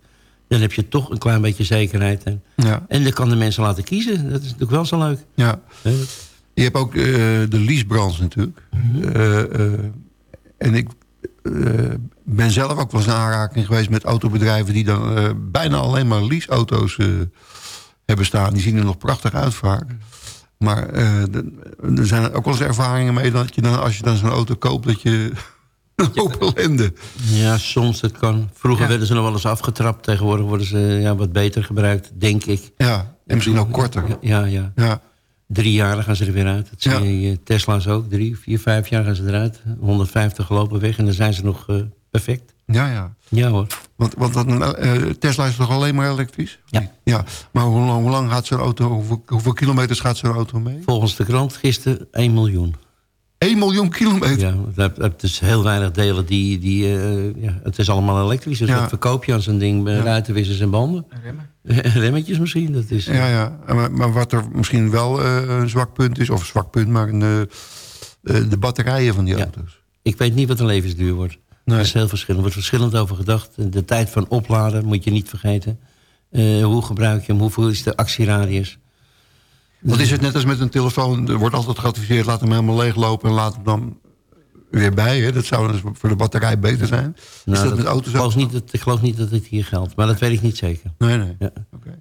dan heb je toch een klein beetje zekerheid. En, Ja, en dan kan de mensen laten kiezen. Dat is natuurlijk wel zo leuk. ja. Je hebt ook eh, de leasebranche natuurlijk. Eh, eh, en ik ben zelf ook wel eens in aanraking geweest met autobedrijven... die dan bijna alleen maar leaseauto's hebben staan. Die zien er nog prachtig uit vaak. Maar er zijn ook wel eens ervaringen mee... dat je dan, als je dan zo'n auto koopt, dat je... ellende. Ja, soms dat kan. Vroeger Ja. werden ze nog wel eens afgetrapt. Tegenwoordig worden ze ja, wat beter gebruikt, denk ik. Ja, en misschien ook korter. Ja, ja. Ja, Drie jaar gaan ze er weer uit. Dat Ja. je, eh, Tesla's ook. Drie, vier, vijf jaar gaan ze eruit. 150 gelopen weg en dan zijn ze nog eh, perfect. ja, ja. Ja hoor. Want, want dat, eh, Tesla is toch alleen maar elektrisch? Ja. ja. Maar hoe lang, hoe lang gaat zo'n auto, hoeveel, hoeveel kilometers gaat zo'n auto mee? Volgens de krant gisteren 1 miljoen. 1 miljoen kilometer? Ja, hebt dus heel weinig delen die... die eh, ja, het is allemaal elektrisch. Dus Ja. wat verkoop je aan zo'n ding? Ja. Ruitenwissers en banden? Remmen. Remmetjes misschien. Dat is, Ja, ja. Maar, maar wat er misschien wel eh, een zwak punt is, of een zwak punt, maar een, eh, eh, de batterijen van die Ja. auto's. Ik weet niet wat de levensduur wordt. Dat is heel verschillend. Er wordt verschillend over gedacht. De tijd van opladen moet je niet vergeten. Eh, hoe gebruik je hem? Hoeveel is de actieradius? Wat is het net als met een telefoon? Er wordt altijd geadviseerd, laat hem helemaal leeglopen... en laat hem dan weer bij. Hè? Dat zou dus voor de batterij beter zijn. is Nou, dat, met auto's ik, geloof niet dat, ik geloof niet dat dit hier geldt. Maar dat weet ik niet zeker. Nee, nee. Ja,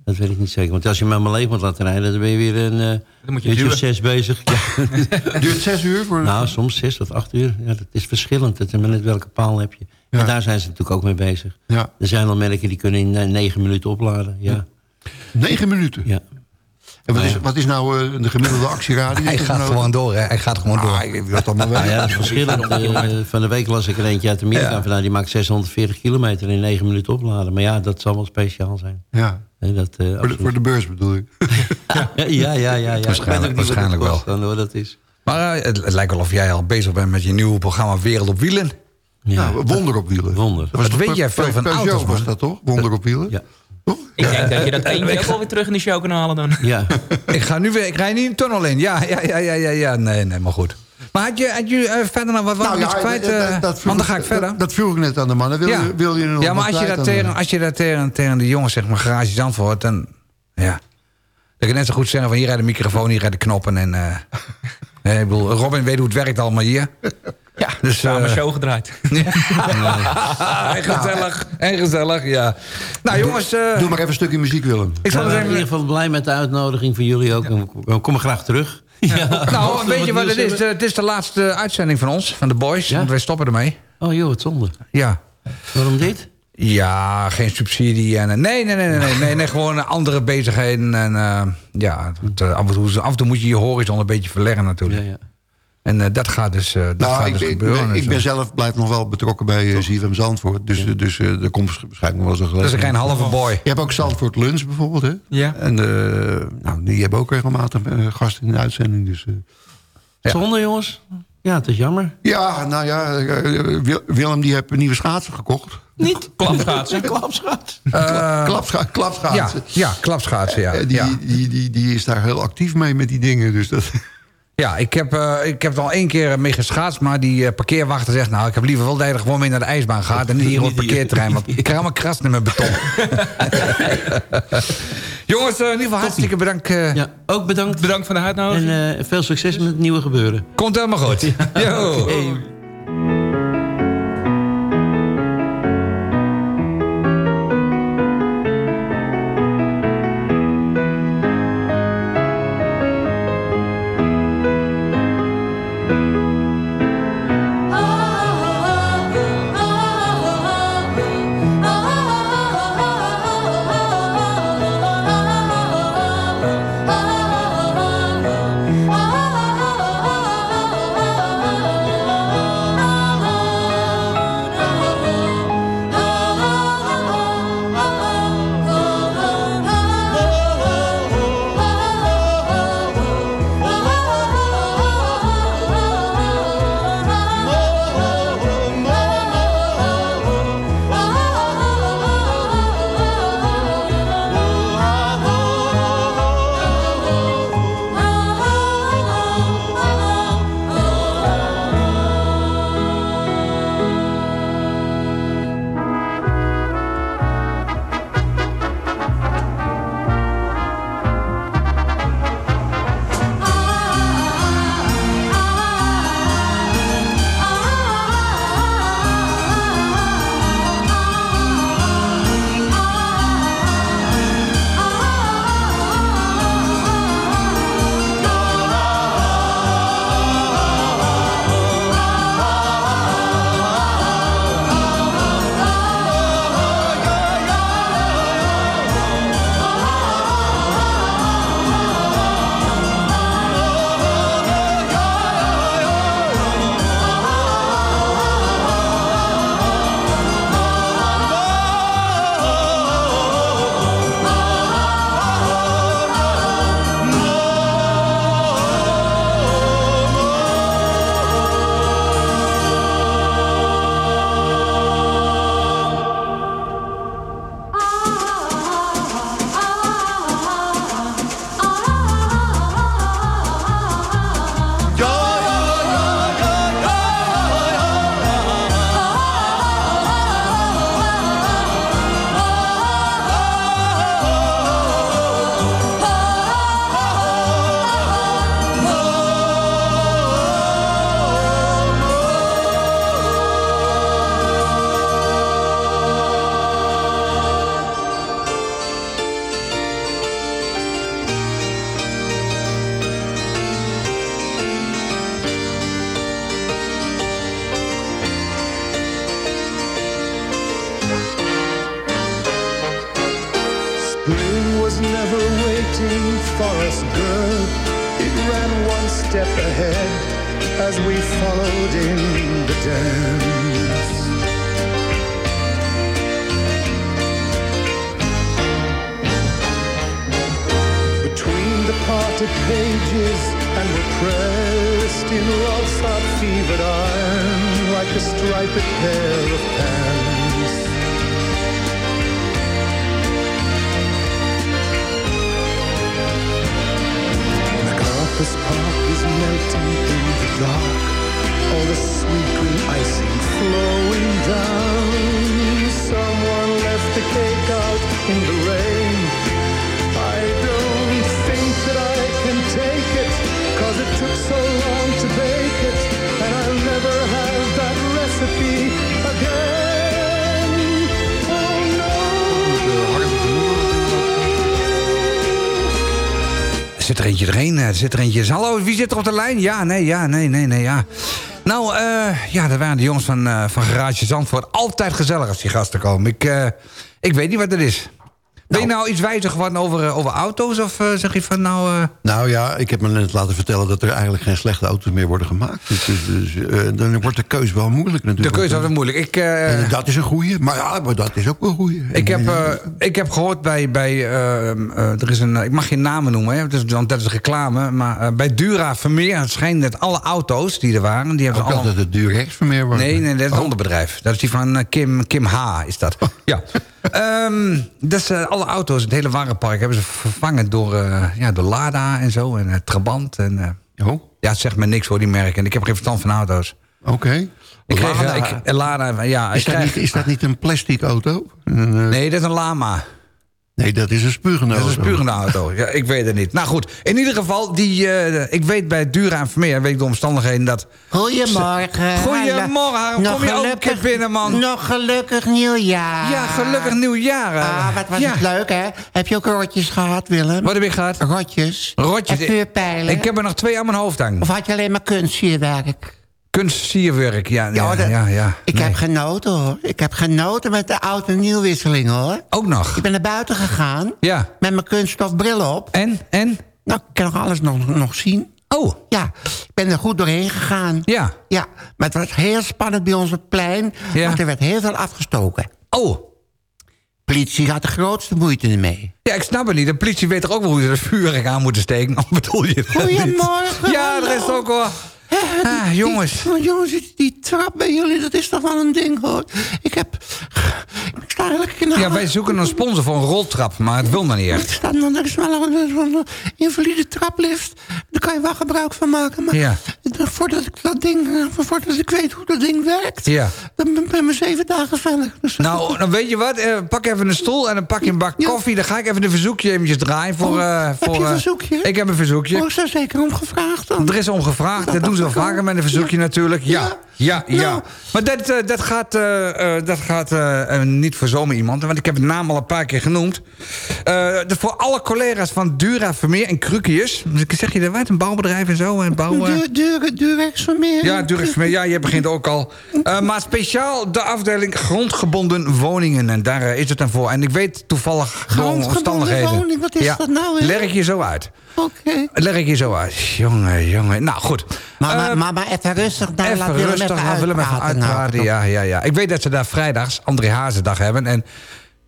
Dat weet ik niet zeker. Want als je hem helemaal leeg moet laten rijden... dan ben je weer een eh moet je uurtje of zes bezig. Ja. Duurt zes uur? Voor... Nou, soms zes tot acht uur. Ja, dat is verschillend. Het is maar net welke paal heb je. En daar zijn ze natuurlijk ook mee bezig. Ja. Er zijn al merken die kunnen in eh, negen minuten opladen. Ja. Negen minuten? Ja. En wat, Nou is, ja. wat is nou eh, de gemiddelde actieradius? Hij gaat gewoon door, hè. Hij gaat gewoon door. Ah, ik dat allemaal Nou weten. ja, dat is verschillend. Van de week las ik er eentje uit Amerika. Ja. Van, nou, die maakt 640 kilometer in 9 minuten opladen. Maar ja, dat zal wel speciaal zijn. Ja. Nee, dat, eh, Voor de, absoluut. voor de beurs bedoel ik. ja, ja, ja, ja. Ook Waarschijnlijk, waarschijnlijk wel. Dan, hoor, dat is. Maar eh, het, het lijkt wel of jij al bezig bent met je nieuwe programma Wereld op Wielen. Ja. Nou, wonder op wielen. Wonder. Dat was toch weet jij veel van Peugeot auto's, was dat toch? Wonder op wielen? Ja. Ik denk dat je dat eentje ook wel weer terug in de show kan halen dan. Ja. Ik ga nu weer, ik rij niet een tunnel in. Ja, ja, ja, ja, ja, ja. Nee, nee, maar goed. Maar had je, had je eh, verder nog wat, wat iets kwijt? Nou dat- eh, dat want dan ga ik verder. Dat, dat vroeg ik net aan de mannen. Wil, Ja. je, wil je nog ja, maar als je, dat tegen, als je dat tegen, tegen de jongens zegt, maar garage Zandvoort, dan... Ja. Dan kan je net zo goed zeggen van hier rijdt de microfoon, hier rijdt de knoppen. En, eh, nee, ik bedoel, Robin weet hoe het werkt allemaal hier. Ja, Dus, samen eh, show gedraaid. en gezellig, en gezellig, ja. Nou jongens, eh, Doe maar even een stukje muziek, Willem. ik ben in ieder geval blij met de uitnodiging van jullie ook. En we komen graag terug. Ja. Nou, weet je wat het is? Het is de laatste uitzending van ons, van de boys. Ja? Want wij stoppen ermee. Oh joh, wat zonde. Ja. Waarom dit? Ja, geen subsidie. En, eh, nee, nee, nee, nee, nee, nee, nee, gewoon andere bezigheden. En eh, ja, het, eh, af, en toe, af en toe moet je je horizon een beetje verleggen natuurlijk. Ja, ja. En eh, dat gaat dus, eh, dat Nou, gaat ik, dus ik, gebeuren. ben, ik Dus, ben eh, zelf blijf nog wel betrokken bij uh, ZFM Zandvoort. Dus, eh, dus eh, er komt waarschijnlijk nog wel eens een dat is geen halve boy. Je hebt ook Zandvoort Lunch bijvoorbeeld, hè? Ja. En eh, nou, die hebben ook regelmatig eh, gasten in de uitzending. Dus, eh. Ja. Zonde jongens. Ja, het is jammer. Ja, nou ja, eh, Wil- Willem die heeft nieuwe schaatsen gekocht. Niet klapschaatsen. Klapschaat. Eh, Klapscha ja, klapschaatsen. ja, klapschaatsen, ja. Eh, die, ja. die, die, die is daar heel actief mee met die dingen. Dus dat, Ja, ik heb, eh, ik heb er al één keer mee geschaatst, maar die eh, parkeerwachter zegt... nou, ik heb liever wel er gewoon mee naar de ijsbaan gaat... en niet hier op het parkeerterrein, want ik krijg allemaal kras in mijn beton. Jongens, eh, in ieder geval hartstikke bedankt. eh, Ja, ook bedankt. Bedankt voor de uitnodiging. En eh, veel succes met het nieuwe gebeuren. Komt helemaal goed. Yo. Oh in love's hot fevered iron like a striped pair of pants. MacArthur's Park is melting in the dark. All the sweet green icing flowing down. Someone left the cake out in the rain. Cause it took so long to bake it, and I'll never have that recipe again. Oh no. Zit er eentje erheen, er zit er eentje. Hallo, wie zit er op de lijn? Ja, nee, ja, nee, nee, nee, ja. Nou, eh, ja, dat waren de jongens van, eh, van Garage Zandvoort. Altijd gezellig als die gasten komen. Ik, eh, ik weet niet wat het is. Ben je nou iets wijzer geworden over, eh, over auto's? Of eh, zeg je van nou... eh, Nou ja, ik heb me net laten vertellen dat er eigenlijk geen slechte auto's meer worden gemaakt. Dus, dus, dus, dan wordt de keus wel moeilijk de natuurlijk. keuze was moeilijk. Ik, En dat is een goeie, maar ja, maar dat is ook wel een goeie. Ik heb, ik heb gehoord bij... bij eh, eh, er is een, ik mag geen namen noemen, hè, dus, want dat is reclame. Maar bij Dura Vermeer het schijnt dat alle auto's die er waren... Die hebben Ook ze allemaal... dat het Durex Vermeer wordt. Nee, nee, dat is een ander bedrijf. Dat is die van Kim, Kim H. is dat. Ja. Ehm, dus eh, alle auto's, het hele wagenpark... hebben ze vervangen door, eh, ja, door Lada en zo. En uh, Trabant. En, eh, oh. Ja, het zegt me niks hoor, die merken. Ik heb geen verstand van auto's. Oké. Ik kreeg, Lada. ik, eh, Lada, ja. Is ik dat, krijg- niet, is dat niet een plastic auto? Eh, Nee, dat is een lama. Nee, dat is een spugende Dat is auto. een spurende auto. Ja, ik weet het niet. Nou goed, in ieder geval, die, eh, ik weet bij Dura en Vermeer... weet ik de omstandigheden dat... Goedemorgen. Goedemorgen, Kom je ook keer binnen, man? Nog gelukkig nieuwjaar. Ja, gelukkig nieuwjaar. Ah, wat was Ja. het leuk, hè? Heb je ook rotjes gehad, Willem? Wat heb ik gehad? Rotjes. Rotjes. En vuurpijlen. Ik heb er nog twee aan mijn hoofd hangen. Of had je alleen maar kunstsierwerk? Kunstsierwerk, ja. Ja, Ja, dat- ja, ja. Ik heb genoten, hoor. Ik heb genoten met de oud- en nieuwwisseling, hoor. Ook nog? Ik ben naar buiten gegaan. Ja. Met mijn kunststofbril op. En? En? Nou, ik kan nog alles nog, nog zien. Oh. Ja, ik ben er goed doorheen gegaan. Ja. Ja, maar het was heel spannend bij ons op het plein. Ja. Want er werd heel veel afgestoken. Oh. Politie had de grootste moeite ermee. Ja, ik snap het niet. De politie weet toch ook wel hoe ze het vuurwerk aan moeten steken? Of bedoel je dat niet? Goedemorgen. Ja, er is ook wel... Ah, jongens. Die, oh, jongens, die, die trap bij jullie, dat is toch wel een ding, hoor. Ik heb... Ik sta eigenlijk in de... Ja, wij zoeken een sponsor voor een roltrap, maar het wil nog niet Ik echt. sta, nou, er is wel een, invalide traplift. Daar kan je wel gebruik van maken. Maar Ja. voordat ik dat ding... eh, Voordat ik weet hoe dat ding werkt... Ja. Dan ben- ik zeven dagen verder. Dus Nou, dan weet je wat? Eh, pak even een stoel en dan pak je een bak koffie. Dan ga ik even een verzoekje eventjes draaien. Voor, Oh, eh, heb voor, je een verzoekje? Ik heb een verzoekje. Oh, is daar zeker om gevraagd dan? Er is om gevraagd. Dat doen ze wel vaker met een verzoekje natuurlijk. Ja, ja, ja. Nou. Maar dat, eh, dat gaat, eh, eh, dat gaat niet voor zomaar iemand. Want ik heb de naam al een paar keer genoemd. Eh, de- voor alle collega's van Dura, Vermeer en Krukius. Dus ik zeg je, er wat, een bouwbedrijf en zo. En bouwen. Duur, duur, Durex Vermeer. Ja, Durex Vermeer, ja, je begint ook al. Eh, maar speciaal de afdeling grondgebonden woningen. En daar is het dan voor. En ik weet toevallig door Grondgebonden omstandigheden. woning, wat is ja, dat nou weer? Leg ik je zo uit. Oké. Leg ik je zo uit. Jongen, jongen. Nou, goed. Maar, maar, maar, maar even rustig, daar Even laat Willem rustig, even laat Willem even uitpraten. Ja, ja, ja. Ik weet dat ze daar vrijdags André Hazendag hebben. En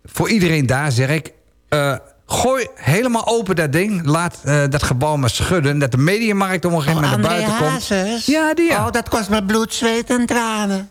voor iedereen daar zeg ik... eh, gooi helemaal open dat ding. Laat eh, dat gebouw maar schudden. Dat de mediamarkt op een gegeven Oh, moment naar André buiten komt. Hazes? Ja, die ja. Oh, dat kost me bloed, zweet en tranen.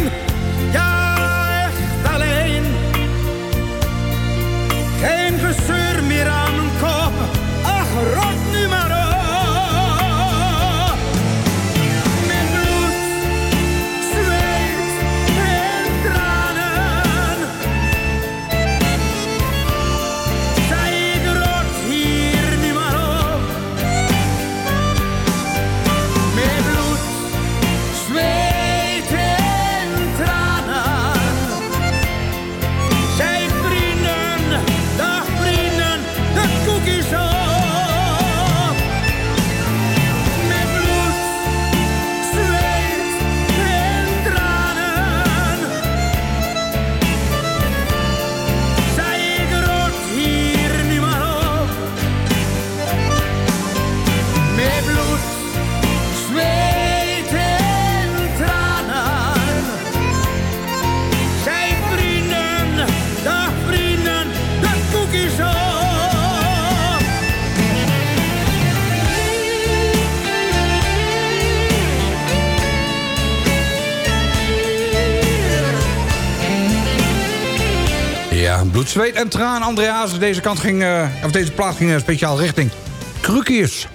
Ja, bloed, zweet en traan. Andreas, deze, kant ging, eh, of deze plaat ging eh, speciaal richting Krukiers.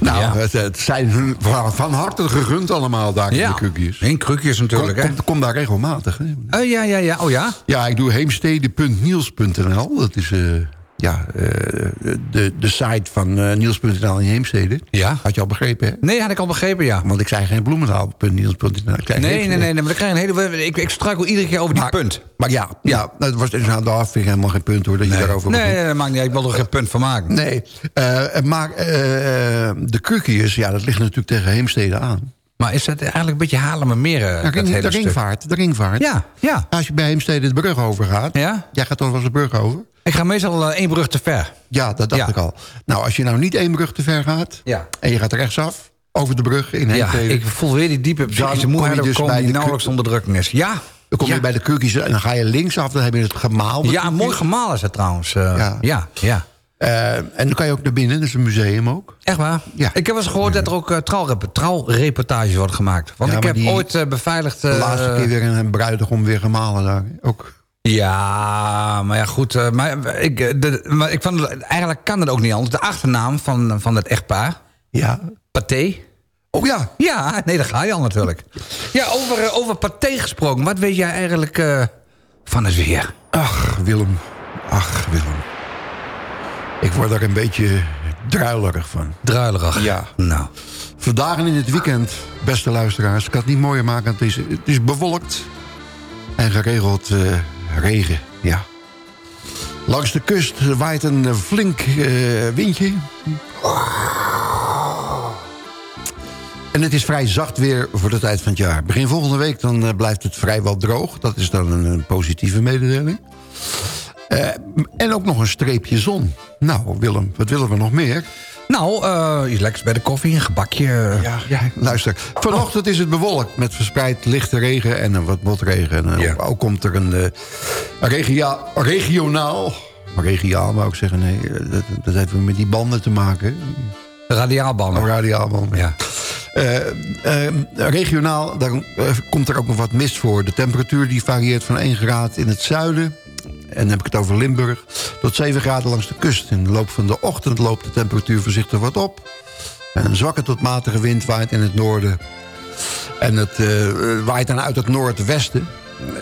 Nou, het, het zijn van, harte gegund allemaal daar in de krukjes. in krukjes natuurlijk, Kom, hè? kom, kom daar regelmatig. Hè? Eh, ja, ja, ja. Oh ja? Ja, ik doe heemstede.niels.nl. Dat is ja, eh, de, de site van eh, niels.nl in Heemstede. Ja. Had je al begrepen, hè? Nee, had ik al begrepen, ja. Want ik zei geen bloemendaal.niels.nl. Nee, nee, nee, nee, maar dan krijg je een hele... Ik, ik struikel iedere keer over die Maar- punt. Maar ja, ja dat was inderdaad daar vind ik helemaal geen punt hoor, dat je daarover Nee, nee, dat maakt niet. Ik wil er geen punt van maken. Nee, eh, maar de Krukjes, ja, dat ligt natuurlijk tegen Heemstede aan. Maar is dat eigenlijk een beetje Haarlemmermeer, eh, de, dat ring, hele de stuk? ringvaart, de ringvaart. Ja, ja. Als je bij Heemstede de brug overgaat. Ja? Jij gaat toch wel eens de brug over? Ik ga meestal eh, één brug te ver. Ja, dat dacht Ja. ik al. Nou, als je nou niet één brug te ver gaat... Ja. en je gaat rechtsaf over de brug in Ja, Heemstede... ik voel weer die diepe psychische Dan moeheid dus bij die de nauwelijks onderdrukking is. Ja, dan kom ja. je bij de Krukjes en dan ga je linksaf... dan heb je het gemaal. ja mooi gemaal is het trouwens. eh, Ja. ja, ja. Eh, en dan kan je ook naar binnen, dat is een museum ook. Echt waar? Ja. Ik heb eens gehoord dat er ook uh, trouwreportages worden gemaakt. Want Ja, ik heb ooit eh, beveiligd... De laatste keer weer een bruidegom weer gemalen daar. Ook. Ja, maar ja, goed. maar, ik, de, maar ik vond, eigenlijk kan het ook niet anders. De achternaam van, van het echtpaar. Ja. Pathé. Oh ja. Ja, nee, daar ga je al natuurlijk. Ja, over, over Pathé gesproken. Wat weet jij eigenlijk van het weer? Ach, Willem. Ach, Willem. Ik word er een beetje druilerig van. Druilerig? Ja. Nou. Vandaag en in het weekend, beste luisteraars. Ik kan het niet mooier maken. Het is, het is bewolkt. En geregeld eh, regen, ja. Langs de kust waait een flink eh, windje. En het is vrij zacht weer voor de tijd van het jaar. Begin volgende week dan eh, blijft het vrijwel droog. Dat is dan een positieve mededeling. Eh, en ook nog een streepje zon. Nou, Willem, wat willen we nog meer? Nou, eh iets lekkers bij de koffie, een gebakje. Ja, luister. Vanochtend is het bewolkt met verspreid lichte regen en een wat motregen. En eh, ook komt er een regia, regionaal... Regionaal, wou ik zeggen. Nee, dat, dat heeft met die banden te maken. Radiaalbanden. Oh, radiaalbanden. Ja. Regionaal, eh, komt er ook nog wat mist voor. De temperatuur die varieert van 1 graad in het zuiden... en dan heb ik het over Limburg... tot 7 graden langs de kust. In de loop van de ochtend loopt de temperatuur voorzichtig wat op. En een zwakke tot matige wind waait in het noorden. En het eh, waait dan uit het noordwesten.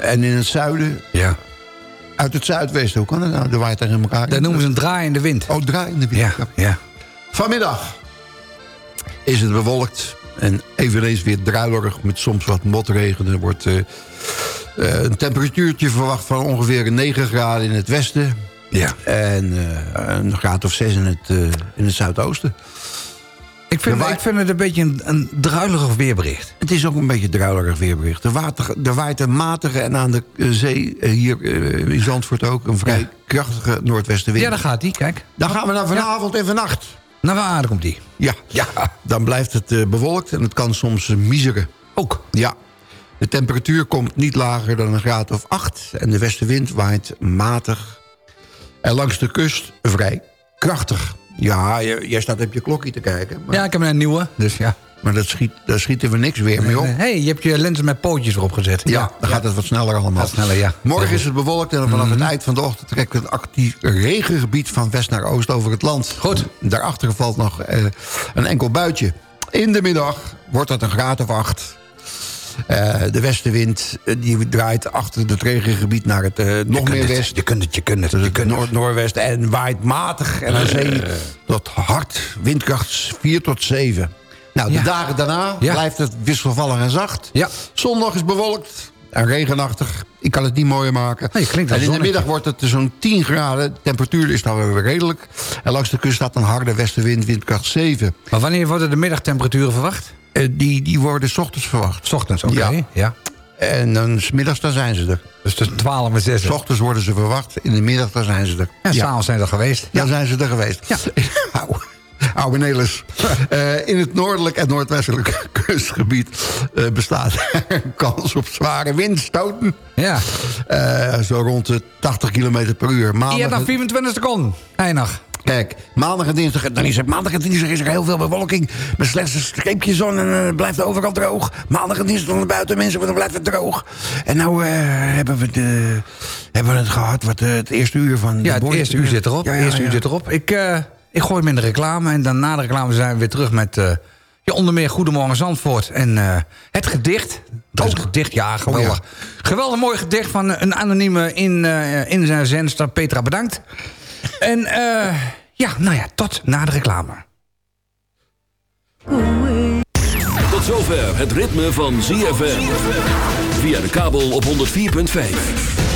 En in het zuiden... Ja. Uit het zuidwesten, hoe kan het nou? De waait tegen elkaar. Dat noemen ze een draaiende wind. Oh, draaiende wind. Ja, ja. Vanmiddag is het bewolkt en eveneens weer druilerig met soms wat motregen. Er wordt eh, eh, een temperatuurtje verwacht van ongeveer 9 graden in het westen. Ja. En eh, een graad of 6 in het, in het zuidoosten. Ik vind, waait- ik vind het een beetje een, een druilerig weerbericht. Het is ook een beetje druilerig weerbericht. Er, water, er waait een matige en aan de zee, hier in Zandvoort ook... een vrij krachtige noordwestenwind. Ja, daar gaat hij, kijk. Dan gaan we naar vanavond en vannacht. Naar waar komt die? Ja, ja. dan blijft het eh, bewolkt en het kan soms uh, miseren. Ook? Ja. De temperatuur komt niet lager dan een graad of 8... en de westenwind waait matig. En langs de kust vrij krachtig. Ja, jij staat op je klokje te kijken. Maar, Ja, ik heb een nieuwe, dus ja. Maar dat schiet, daar schieten we niks weer mee op. Hé, hey, je hebt je lenzen met pootjes erop gezet. Ja, dan gaat het wat sneller allemaal. Sneller, ja. Morgen is het bewolkt en vanaf Mhm. het eind van de ochtend trekt een actief regengebied van west naar oost over het land. Goed. Daarachter valt nog eh, een enkel buitje. In de middag wordt het een graad of acht. Eh, de westenwind eh, die draait achter het regengebied naar het nog meer het, west. je kunt het, je kunt het. Dus Je het kunt het. noord-noordwest en waait matig en aan zee tot hard, windkracht 4 tot 7. Nou, de Ja. dagen daarna Ja. blijft het wisselvallig en zacht. Ja. Zondag is bewolkt en regenachtig. Ik kan het niet mooier maken. Nee, en in de middag wordt het zo'n 10 graden. De temperatuur is dan weer redelijk. En langs de kust staat een harde westenwind, windkracht 7. Maar wanneer worden de middagtemperaturen verwacht? Eh, die, die worden 's ochtends verwacht. S ochtends, oké. Ja. Ja. En dan 's middags dan zijn ze er. Dus tussen 12 en 6. S ochtends worden ze verwacht. In de middag dan zijn ze er. Ja, s'avonds zijn ze er geweest. Dan zijn ze er geweest. Ja. oude Nelis. Eh, in het noordelijk en noordwestelijk kustgebied eh, bestaat een kans op zware windstoten. Ja. Eh, zo rond de 80 km per uur. Maandag, Eerder 24 seconden. Eindig. Kijk, maandag en dinsdag, dan is het maandag en dinsdag is er heel veel bewolking. Met slechts een streepje zon en het blijft overal droog. Maandag en dinsdag dan buiten mensen, want dan blijft het droog. En nou hebben, we de, hebben we het gehad, wat, het eerste uur van... de Ja, het eerste uur zit erop. Ja, eerste uur zit erop. Ik, ik gooi hem in de reclame. En dan na de reclame zijn we weer terug met... eh ja, onder meer Goedemorgen Zandvoort. En eh, het gedicht. Dat is een gedicht, ja, geweldig. Geweldig mooi gedicht van een anonieme in, eh in zijn zendster. Petra, bedankt. En eh, ja, nou ja, tot na de reclame. Tot zover het ritme van ZFM. Via de kabel op 104.5.